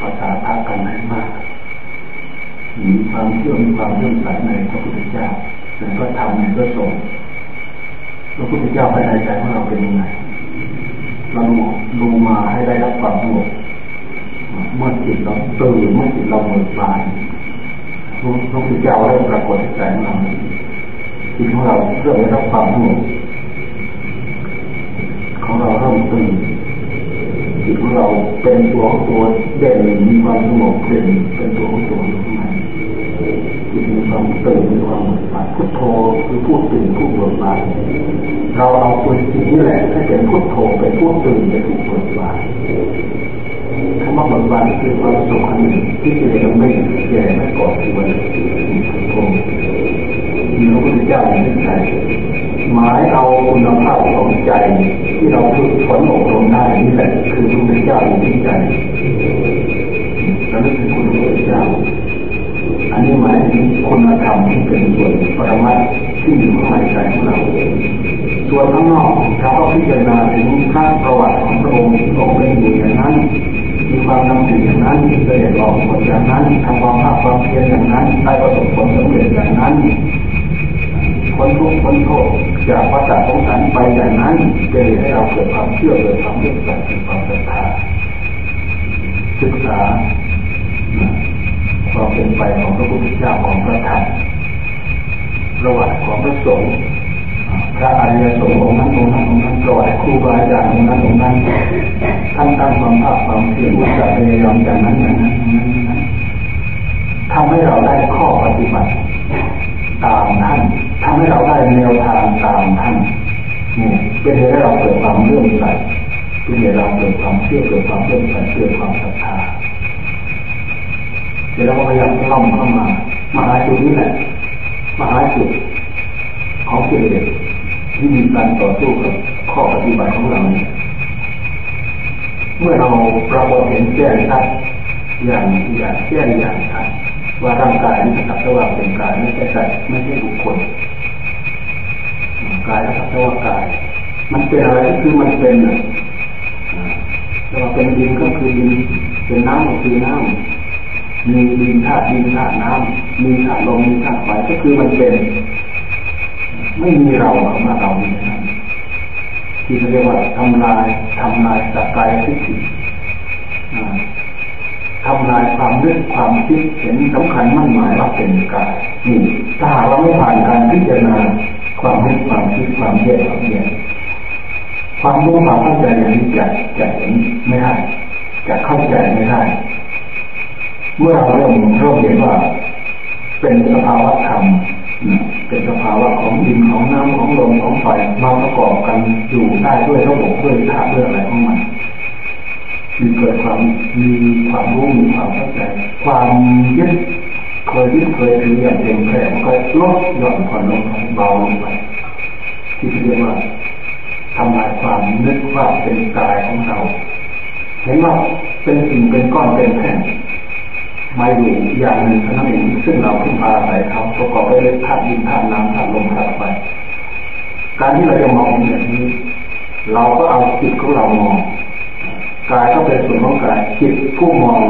Speaker 1: ภาษาทักกันให้มากมีความเชื่อมีความเลื่อมใสในพระพุทธเจ้าในพระธรรมในพระสงฆ์พระพุทธเจ้าภายในใจของเราเป็นยังไงเราดูมาให้ได้รับความสงบเมื่อจิตเราตื่นเมื่อจิตเราเบิกบานพระพุทธเจ้าเริ่มปรากฏในใจของเราจิตของเราเริ่มได้รับความสงบของเราเริ่มตื่น จิตของเราเป็นตัวของตัวเด่นมีความสงบเด่นเป็นตัวของตัวอยู่ข้างในจิตมีความตื่นมีความเบิกบานพุทโธคือพูดตื่นพูดเบิกบานเราเอาตัวจิตนี่แหละให้เป็นพุทโธเป็นพูดตื่นเป็นผู้เบิกบานคำว่าเบางวันคือความสุขอันหนึ่งที่จะได้ไม่แก่ไม่ก่อตัวมีพุทโธมีพระพุทธเจ้าในใจ หมายเอาคุณภาพของใจ ที่เราฝึกฝนอบรมได้นี่แหละคือพระพุทธเจ้าอยู่ที่ใจเราไม่คือคุณพระเจ้าอันนี้หมายถึงคุณธรรมที่เป็นส่วนปรมัตที่อยู่ภายในใจของเราส่วนข้างนอกเราก็พิจารณาถึงพระประวัติของพระองค์ที่ทรงเป็นอยู่อย่างนั้นมีความทำสิ่งอย่างนั้นมีเสด็จหลอกผลอย่างนั้นทำความภาคความเพียรอย่างนั้นได้ประสบผลสำเร็จอย่างนั้นคนทุกคนโทษ จากวัฏสงสารไปอย่างนั้นเป็นให้เราเกิดความเชื่อเกิดความเลื่อมใสเกิดความศรัทธาศึกษาความเป็นไปของพระพุทธเจ้าของพระธรรมประวัติของพระสงฆ์พระอริยสงฆ์องค์นั้นองค์นั้นองค์นั้นประวัติครูบาอาจารย์องค์นั้นองค์นั้นท่านตั้งความภาคความเพียรอุตสาห์พยายามอย่างนั้นอย่างนั้นอย่างนั้นทำให้เราได้ข้อปฏิบัติ ตามท่าน ทำให้เราได้แนวทางตามท่านนี่เป็นเหตุให้เราเกิดความเลื่อมใสเป็นเหตุเราเกิดความเชื่อเกิดความเลื่อมใสเกิดความศรัทธาเดี๋ยวเราพยายามล่อมเข้ามามาหาจุดนี้แหละมาหาจุดของกิเลสที่มีการต่อสู้กับข้อปฏิบัติของเราเนี่ยเมื่อเราปรากฏเห็นแจ้งชัดอย่างอย่างแจ้งอย่างชัดว่าร่างกายนี้สักแต่ว่าเป็นกายไม่ใช่สัตว์ไม่ใช่บุคคล กายสักแต่ว่ากาย มันเป็นอะไรคือมันเป็นอะแต่ว่าเป็นดินก็คือดิน เป็นน้ำก็คือน้ำมีดินธาตุดินธาตุน้ำมีธาตุลมมีธาตุไฟก็คือมันเป็น ไม่มีเรามาเรามีนะที่เรียกว่าทำลายทำลายสกายทิฏฐิทำลายความนึกความคิดเห็นสำคัญมั่นหมายว่าเป็นกายนี่ถ้าเราไม่ผ่านการพิจารณา ความนึกความคิดความแยกความแยกความรู้ความเข้าใจอย่างนี้จะจะเห็นไม่ได้จะเข้าใจไม่ได้เมื่อเราเริ่มเริ่มเห็นว่า เป็นสภาวะธรรมเป็นสภาวะของดินของน้ำของลมของไฟมาประกอบกันอยู่ได้ด้วยระบบด้วยธาตุด้วยอะไรของมันมีเกิดความมีความรู้มีความเข้าใจ ความยึด คยยึดเคยถืออย่างเต็มแผ่ก็ลดหย่อนผ่อนลงเบาลงไปที่เรียกว่าทำลายความนึกว่าเป็นกายของเราเห็นว่าเป็นสิ่งเป็นก้อนเป็นแผ่นไม่อยู่อย่างหนึ่งเท่านั้นเองซึ่งเราพึ่งพาอาศัยเขาประกอบไปด้วยธาตุดินธาตุน้ำธาตุลมธาตุไฟการที่เราจะมองอย่างนี้ เราก็เอาจิตของเรามองกายก็เป็นส่วนของกายจิตผู้มอง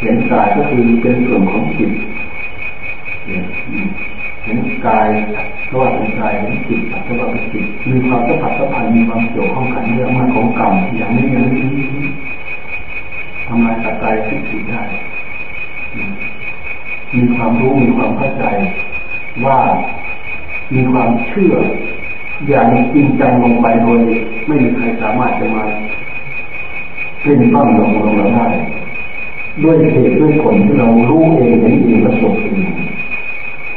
Speaker 1: เห็นกายก็คือเป็นส่วนของจิต เห็นกายเพราะว่าเป็นกายเห็นจิตเพราะว่าเป็นจิตมีความสัมผัสสัมพันธ์มีความเกี่ยวข้องกันเรื่องมาของกรรมอย่างนี้อย่างนี้ทำลายสักกายที่จิตได้ มีความรู้มีความเข้าใจว่ามีความเชื่อ อย่างจริงจังลงไปโดยไม่มีใครสามารถจะมาเป็นต้นลงลงเราได้ ด้วยเหตุด้วยผลที่เรารู้เองเห็นเองประสบเอง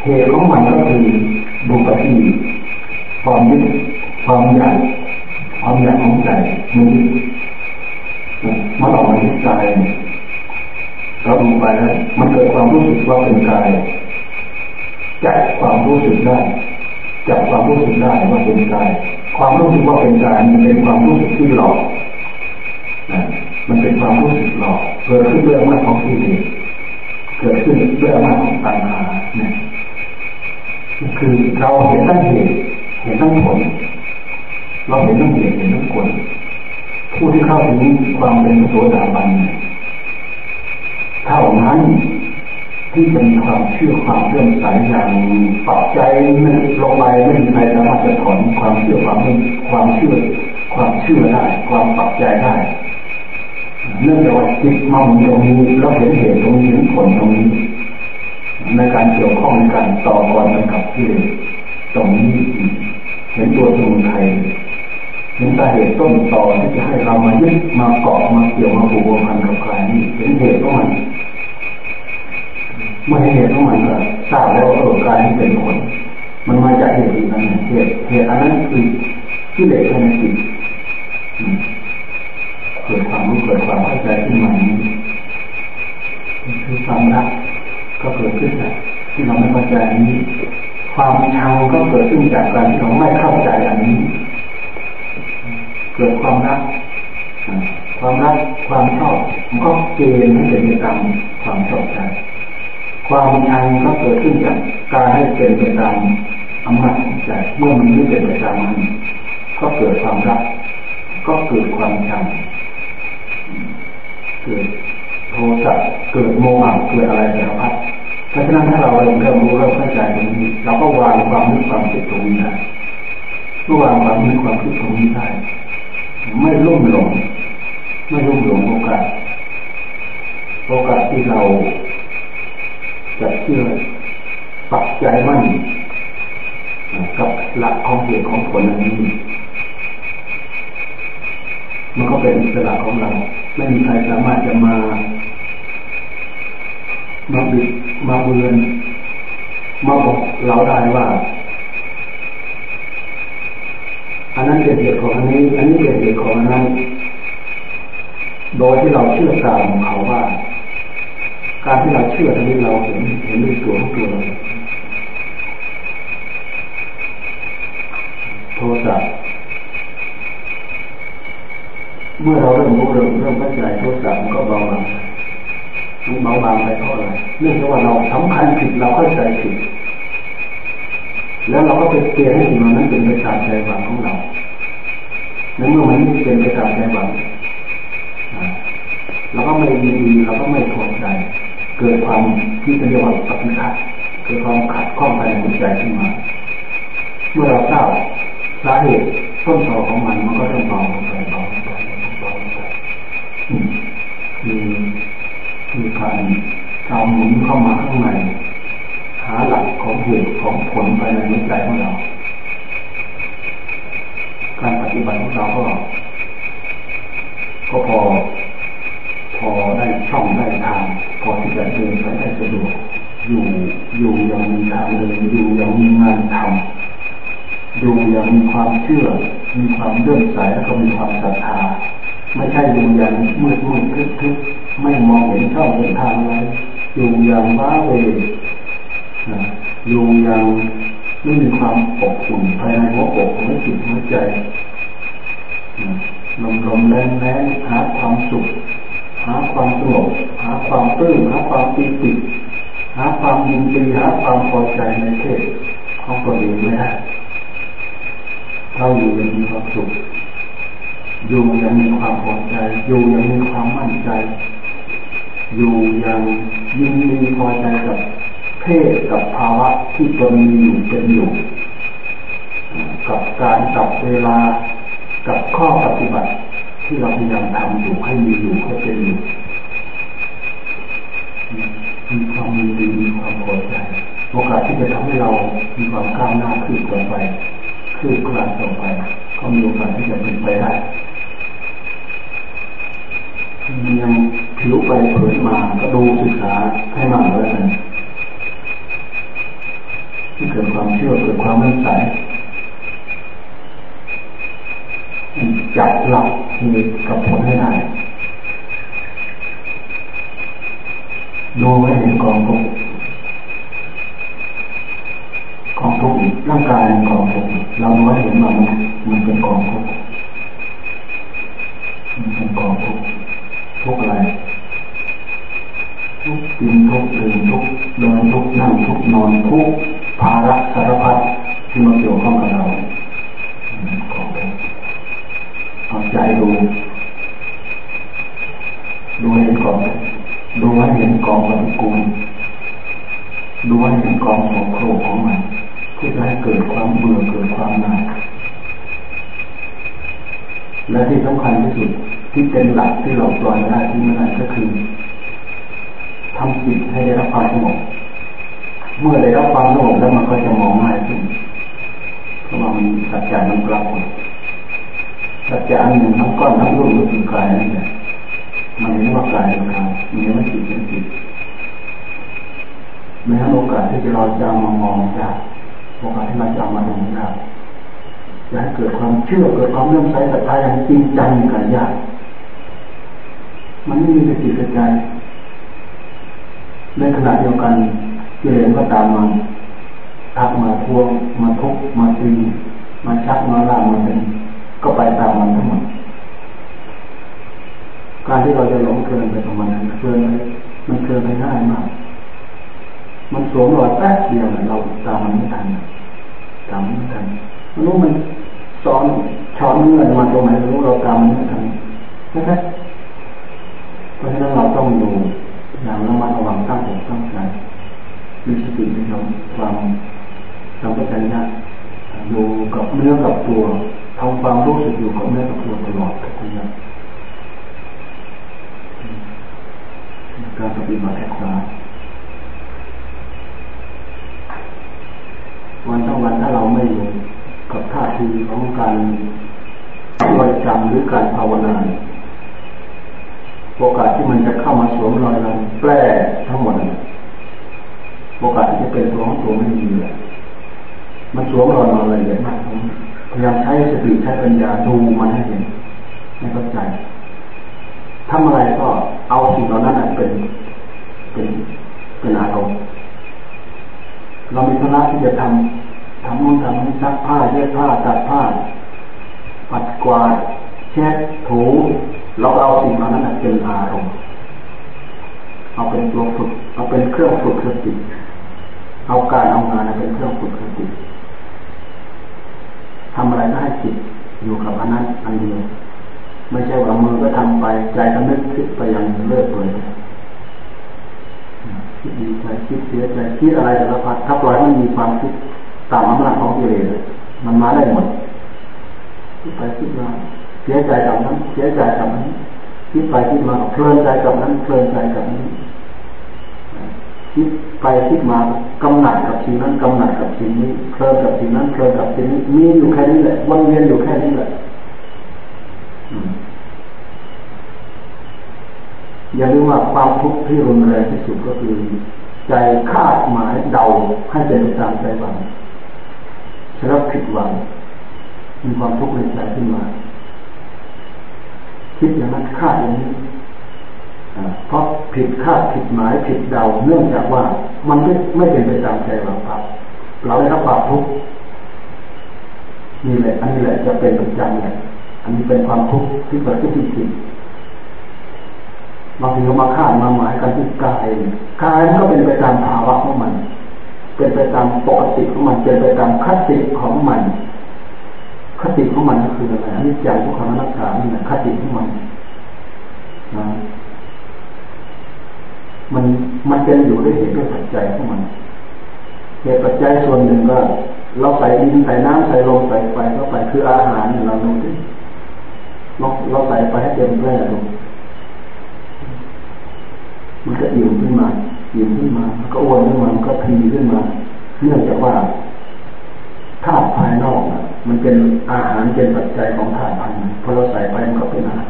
Speaker 1: เหตุของมันก็คือดูปฏิความยึดความอยากความอยากของใจมันมันออกมาที่กายเราดูไปแล้วมันเกิดความรู้สึกว่าเป็นกายจับความรู้สึกได้จับความรู้สึกได้ว่าเป็นกายความรู้สึกว่าเป็นกายมันเป็นความรู้สึกที่หลอกมันเป็นความรู้สึกหลอกเกิดขึ้นด้วยอำนาจของกิเลสเกิดขึ้นด้วยอำนาจของตัณหาเนี่ย คือเราเห็นทั้งเหตุเห็นทั้งผล เราเห็นทั้งเหตุเห็นทั้งผลผู้ที่เข้าถึงความเป็นโสดาบันเท่านั้นที่จะมีความเชื่อความเลื่อมใสอย่างปักใจนึกลงไปไม่มีใครสามารถจะถอนความเชื่อความความเชื่อ ความเชื่อได้ ความปักใจได้เนื่องจากว่าจิตมาตรงนี้เราเห็นเหตุตรงนี้เห็นผลตรงนี้ ในการเกี่ยวข้องในการต่อกรกันกับที่ตรงนี้เห็นตัวสมุทัยเห็นสาเหตุต้นต่อที่จะให้เรามายึดมาเกาะมาเกี่ยวมาผูกพันกับใครนี่เห็นเหตุของมันเมื่อเห็นเหตุของมันก็ทราบแล้วว่าเออกายนี้เป็นผลมันมาจากเหตุนั้นเหตุเหตุอันนั้นคือที่เด็กภายในจิตเกิดความรู้เกิดความเข้าใจขึ้นมานี้คือความรัก ก็เกิดขึ้นจากที่เราไม่เข้าใจนี้ ความชังก็เกิดขึ้นจากการที่เราไม่เข้าใจอันนี้ เกิดความรัก ความรักความชอบมันก็เกณฑ์ให้เป็นไปตามความชอบใจความชังก็เกิดขึ้นจากการให้เป็นไปตามอำนาจของใจเมื่อมันไม่เป็นไปตามมันก็เกิดความรัก ก็เกิดความชังเกิดโทสะเกิดโมหะเกิดอะไรสารพัด เพราะฉะนั้นถ้าเราเริ่มเริ่มรู้เริ่มเข้าใจตรงนี้เราก็วางความนึกความคิดตรงนี้ได้เมื่อวางความนึกความคิดตรงนี้ได้ไม่ลุ่มหลง ไม่ลุ่มหลงโอกาสโอกาสที่เราจะเชื่อปักใจมั่นกับหลักของเหตุของผลอันนี้มันก็เป็นอิสระของเรา ไม่มีใครสามารถจะมา มาบิดมาเบือนมาบอกเราได้ว่าอันนั้นเป็นเหตุของอันนี้ อันนี้เป็นเหตุของอันนั้น โดยที่เราเชื่อตามเขาว่า การที่เราเชื่อทั้งนี้เราเห็นเห็นด้วยตัวของตัวเราโทสะเมื่อเราเริ่มรู้เริ่มเริ่มเข้าใจโทสะมันก็เบาบาง มันเบาบางไปเพราะอะไรเนื่องจากว่าเราสำคัญผิดเราเข้าใจผิด แล้วเราก็ไปเปลี่ยนให้สิ่งนั้นเป็นไปตามใจหวังของเราในเมื่อมันไม่เป็นไปตามใจหวังเราก็ไม่ดีเราก็ไม่พอใจ เกิดความที่เรียกว่าปฏิฆะเกิดความขัดข้องภายในหัวใจขึ้นมา เมื่อเราทราบสาเหตุต้นตอของมันมันก็ต้องเบาลงไปเบาลงไปเบาลงไปมีมี การกาหมุนเข้ามาข้างในหาหลักของเหตุของผลภายในหัวใจของเรา การปฏิบัติของเราก็ ก็พอ พอได้ช่องได้ทาง พอที่จะเดินไปได้สะดวกอยู่อยู่ยังมีทางเดินอยู่ยังมีงานทำดูอย่างมีความเชื่อ มีความเลื่อมใสแล้วก็มีความศรัทธาไม่ใช่ดูอย่างมืดมืดทึบทึบ ไม่มองเห็นช่องเห็นทางอะไรอยู่อย่างว้าเวอยู่อย่างไม่มีความอบอุ่นภายในหัวอกของจิตหัวใจลมลมแรงแรงหาความสุขหาความสงบหาความตื้นหาความปิติหาความยินดีหาความพอใจในเทศของตัวเองไม่ได้เราอยู่ยังมีความสุขอยู่ยังมีความพอใจอยู่ยังมีความมั่นใจ อยู่อยังยินดีพอใจกับเพศกับภาวะที่ตนมีอยู่เป็นอยู่ กับการกับเวลากับข้อปฏิบัติ ที่เราพยายามทำอยู่ให้มีอยู่ให้เป็นอยู่มีความมีดีมีความพอใจโอกาสที่จะทำให้เรามีความก้าวหน้าขึ้นต่อไปขึ้นคลานต่อไป ก็มีโอกาสที่จะเป็นไปได้ยัง ผิวไปเผยมาก็ดูศึกษาให้มากเลยนที่เกิดความเชื่อเกิดความมั่นใจจับหลักมีกับผลให้ได้ดูให้เห็นกองทุกกองทุกร่างกายกองทุกเราดูให้เห็นมันมันเป็นกองทุกมันเป็นกองทุกทุกอะไร กินทุกดื่มทุกเดินทุกนั่งทุกนอนทุกภาระสารพัดที่มาเกี่ยวข้องกับเรากองทุกเอาใจดูดูให้เห็นกองดูให้เห็นกองปฏิกูลดูให้เห็นกองโสโครกของมันเพื่อให้เกิดความเบื่อเกิดความหน่ายและที่สำคัญที่สุดที่เป็นหลักที่เราปล่อยได้ที่ไม่ได้ก็คือ ทำจิตให้ได้รับความสงบเมื่อได้รับความสงบแล้วมันก็จะมองง่ายขึ้นเพราะว่ามันสัจจะมันปรากฏสัจจะอันหนึ่งทั้งก้อนทั้งรูปก็คือกายนี่นแหละมันเห็นว่ากายเป็นกายมันเห็นว่าจิตเป็นจิตไม่ให้โอกาสที่จะเราจะมามองยากโอกาสที่เราจะมาดูยากจะให้เกิดความเชื่อเกิดความเลื่อมใสศรัทธาอย่างจริงจังกันยากมันไม่มีกระติกระใจ ในขณะเดียวกันกิเลสก็ตามมาทักมาทวงมาทุกมาตีมาชักมาล่ามาเป็นก็ไปตามมันทั้งหมดการที่เราจะหลงเกินไปของมันนั้นเกินไปมันเกินไปง่ายมาก มันสวมรอยแป๊บเดียวเราตามมันไม่ทันตามไม่ทันมันรู้มันซ้อนช้อนเงื่อนมาตรงไหนรู้เราตามไม่ทันใช่ไหมเพราะฉะนั้นเราต้องดู อย่างระมัดระวังตั้งอกตั้งใจมีสติมีความสัมปชัญญะอยู่กับเนื้อกับตัวทำความรู้สึกอยู่กับเนื้อกับตัวตลอดทุกอย่างการปฏิบัติแอกษาวันทั้งวันถ้าเราไม่อยู่กับท่าทีของการบริกรรมหรือการภาวนา โอกาสที่มันจะเข้ามาสวมรอยเราแปรทั้งหมดโอกาสที่จะเป็นตัวของตัวไม่มีเลยมันสวมรอยมาเลยเยอะมากพยายามใช้สติใช้ปัญญาดูมันให้เห็นให้เข้าใจทำอะไรก็เอาสิ่งเหล่านั้นเป็นเป็นเป็นอารมณ์เรามีธุระที่จะทำทำนู่นทำนี่ซักผ้าเย็บผ้าตัดผ้าปัดกวาด เช็ดถูเราเอาสิ่งเหล่านั้นเป็นอารมณ์เอาเป็นตัวฝึกเอาเป็นเครื่องฝึกสติเอาการเอางานเป็นเครื่องฝึกสติทำอะไรก็ให้จิตอยู่กับอันนั้นอันเดียวไม่ใช่ว่ามือก็ทำไปใจก็นึกคิดไปอย่างเลื่อยเปื่อยคิดดีใจคิดเสียใจคิดอะไรแต่ละพัดถ้าปล่อยมันมีความคิดตามอำนาจของกิเลสมันมาได้หมดคิดไปคิดมา เสียใจกับนั้น เสียใจกับนั้นคิดไปคิดมาเพลินใจกับนั้นเพลินใจกับนี้คิดไปคิดมากำหนัดกับสิ่งนั้นกำหนัดกับสิ่งนี้เพลินกับสิ่งนั้นเพลินกับสิ่งนี้มีอยู่แค่นี้แหละวนเวียนอยู่แค่นี้แหละอย่าลืมว่าความทุกข์ที่รุนแรงที่สุดก็คือใจคาดหมายเดาให้เป็นตามใจหวังฉะนั้นผิดหวังมีความทุกข์ในใจขึ้นมา คิดอย่างนั้นคาดอย่างนี้เพราะผิดคาดผิดหมายผิดเดาเนื่องจากว่ามันไม่ไม่เป็นไปตามใจเราครับ เราได้รับความทุกข์นี่แหละ อันนี้แหละจะเป็นประจำเลยอันนี้เป็นความทุกข์ที่เกิดขึ้นจริงบางทีก็มาคาดมาหมายกันที่กายกายมันก็เป็นไปตามภาวะของมัน เป็นไปตามปกติของมันเป็นไปตามคติของมัน คติของมันก็คืออะไรนี่ใจทุกขังนักขานี่แหละคติของมันนะมันมันเป็นอยู่ด้วยเหตุด้วยปัจจัยของมันเหตุปัจจัยส่วนหนึ่งก็เราใส่ดินใส่น้ำใส่ลมใส่ไฟเข้าไปคืออาหารเนี่ยเราดูดิเราเราใส่ไปให้เต็มแร่ลงมันก็อิ่มขึ้นมาอิ่มขึ้นมาก็อ้วนขึ้นมามันก็พีขึ้นมาเนื่องจากว่าธาตุภายนอก มันเป็นอาหารเป็นปัจจัยของธาตุภายในพอเราใส่ไปมันก็เป็นอาหาร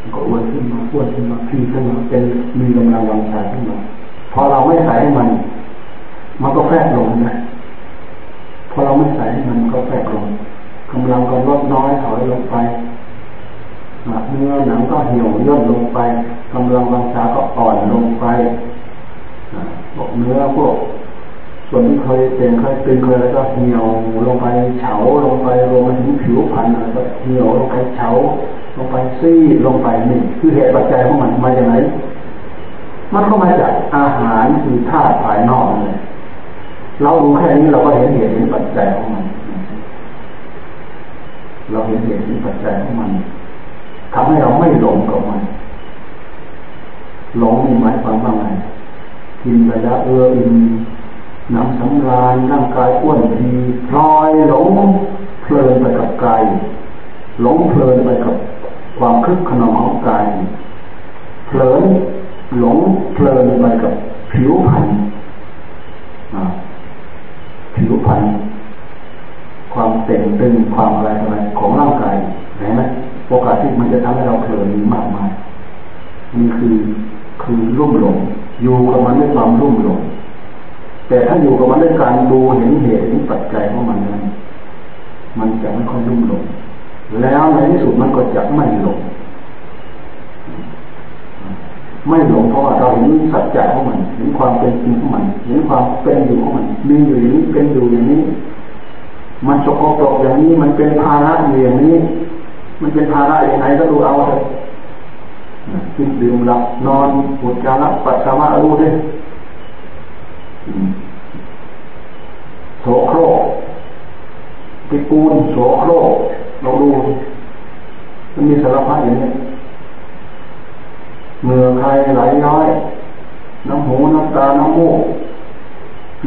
Speaker 1: มันก็อ้วนขึ้นมาอ้วนขึ้นมาพีขึ้นมาเป็นมีกำลังวังชาขึ้นมาพอเราไม่ใส่ให้มัน มันก็แฝงลงนะพอเราไม่ใส่ให้มันก็แฝงลงกำลังก็ลดน้อยถอยลงไปเนื้อหนังก็เหี่ยวย่นลงไปกำลังวังชาก็อ่อนลงไปพวกเนื้อพวก ส่วนที่เคยเป็นเคยเป็นเคยแล้วก็เหี่ยวลงไปเฉาลงไปลงมถึงผิวพรรณแล้วก็เหี่ยวลงไปเฉาลงไปซีดลงไปนี่คือเหตุปัจจัยของมันมาจากไหนมันก็มาจากอาหารคือธาตุภายนอกเลยเราดูแค่นี้เราก็เห็นเหตุเห็นปัจจัยของมัน เราเห็นเหตุเห็นปัจจัยของมันทำให้เราไม่หลงกับมันหลงมีหมายความว่าไงกินไปแล้วเอออิน น้ำสำราญร่างกายอ้วนทีพลอยหลงเพลินไปกับกายหลงเพลินไปกับความคึกขนองของกายเพลินหลงเพลินไปกับผิวพรรณผิวพรรณความเต่งตึงความอะไรอะไรของร่างกายเห็นไหมโอกาสที่มันจะทำให้เราเพลินมีมากมายนี่คือคือรุ่มหลงอยู่กับมันด้วยความรุ่มหลง แต่ถ้าอยู่กับมันด้วยการดูเห็นเหตุเห็นปัจจัยของมันนั้นมันจะไม่ค่อยรุ่มหลงแล้วในที่สุดมันก็จะไม่หลงไม่หลงเพราะว่าเราเห็นสัจจะของมันเห็นความเป็นจริงของมันเห็นความเป็นอยู่ของมันมีอยู่อย่างนี้เป็นอยู่อย่างนี้ มันสกปรกอย่างนี้มันเป็นภาระอยู่อย่างนี้ มันเป็นภาระอย่างไรก็ดูเอาเลยกินดื่มหลับนอนปุจจาระปัสสาวะรู้ด้วย โสโครกเปพิกูลโสโครกเราดูมันมีสารพัดอย่างนี้เงื่อใครไหลย้อย น้ำหูน้ำตา น้ำมูก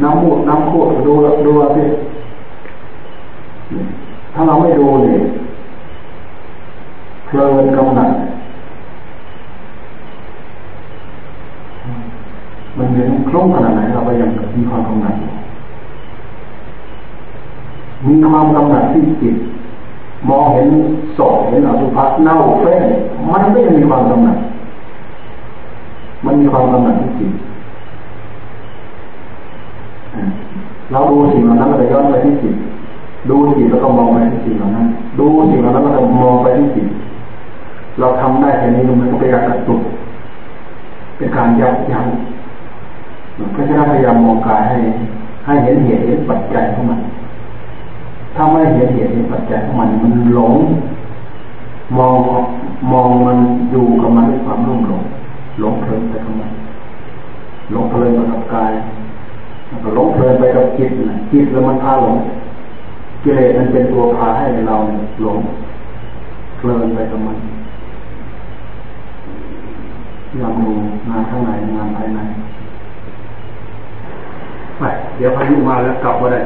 Speaker 1: น้ำมูดน้ำขูดดูดูสิถ้าเราไม่ดูนี่เพลินกำหนัด มันเป็นครงขนาดไหนเราก็ยังมีความกำหนัดมีความกำหนัดที่จิตมองเห็นศพเห็นอสุภะเน่าเฟ้นมันก็ยังมีความกำหนัดมันมีความกำหนัดที่จิตเราดูสิ่งเหล่านั้นเราย้อนไปที่จิตดูจิตแล้วก็มองไปที่สิ่งเหล่านั้น ดูสิ่งเหล่านั้นแล้วก็มองไปที่จิตเราทำได้แค่นี้มันก็เป็นการกระตุกเป็นการยับยั้ง เพราะฉะนั้นพยายามมองกายให้ ให้เห็นเหตุเห็นปัจจัยของมัน ถ้าไม่เห็นเหตุเห็นปัจจัยของมันมันหลง มองมองมันอยู่กับมันด้วยความรุ่มหลงหลงเพลินไปกับมันหลงเพลินไปกับกายแล้วก็หลงเพลินไปกับจิตนะจิตแล้วมันพาหลงกิเลสมันเป็นตัวพาให้เราหลงเพลินไปกับมันยอมดูงานข้างในงานภายใน ไปเดี๋ยวพายุมาแล้วกลับมาได้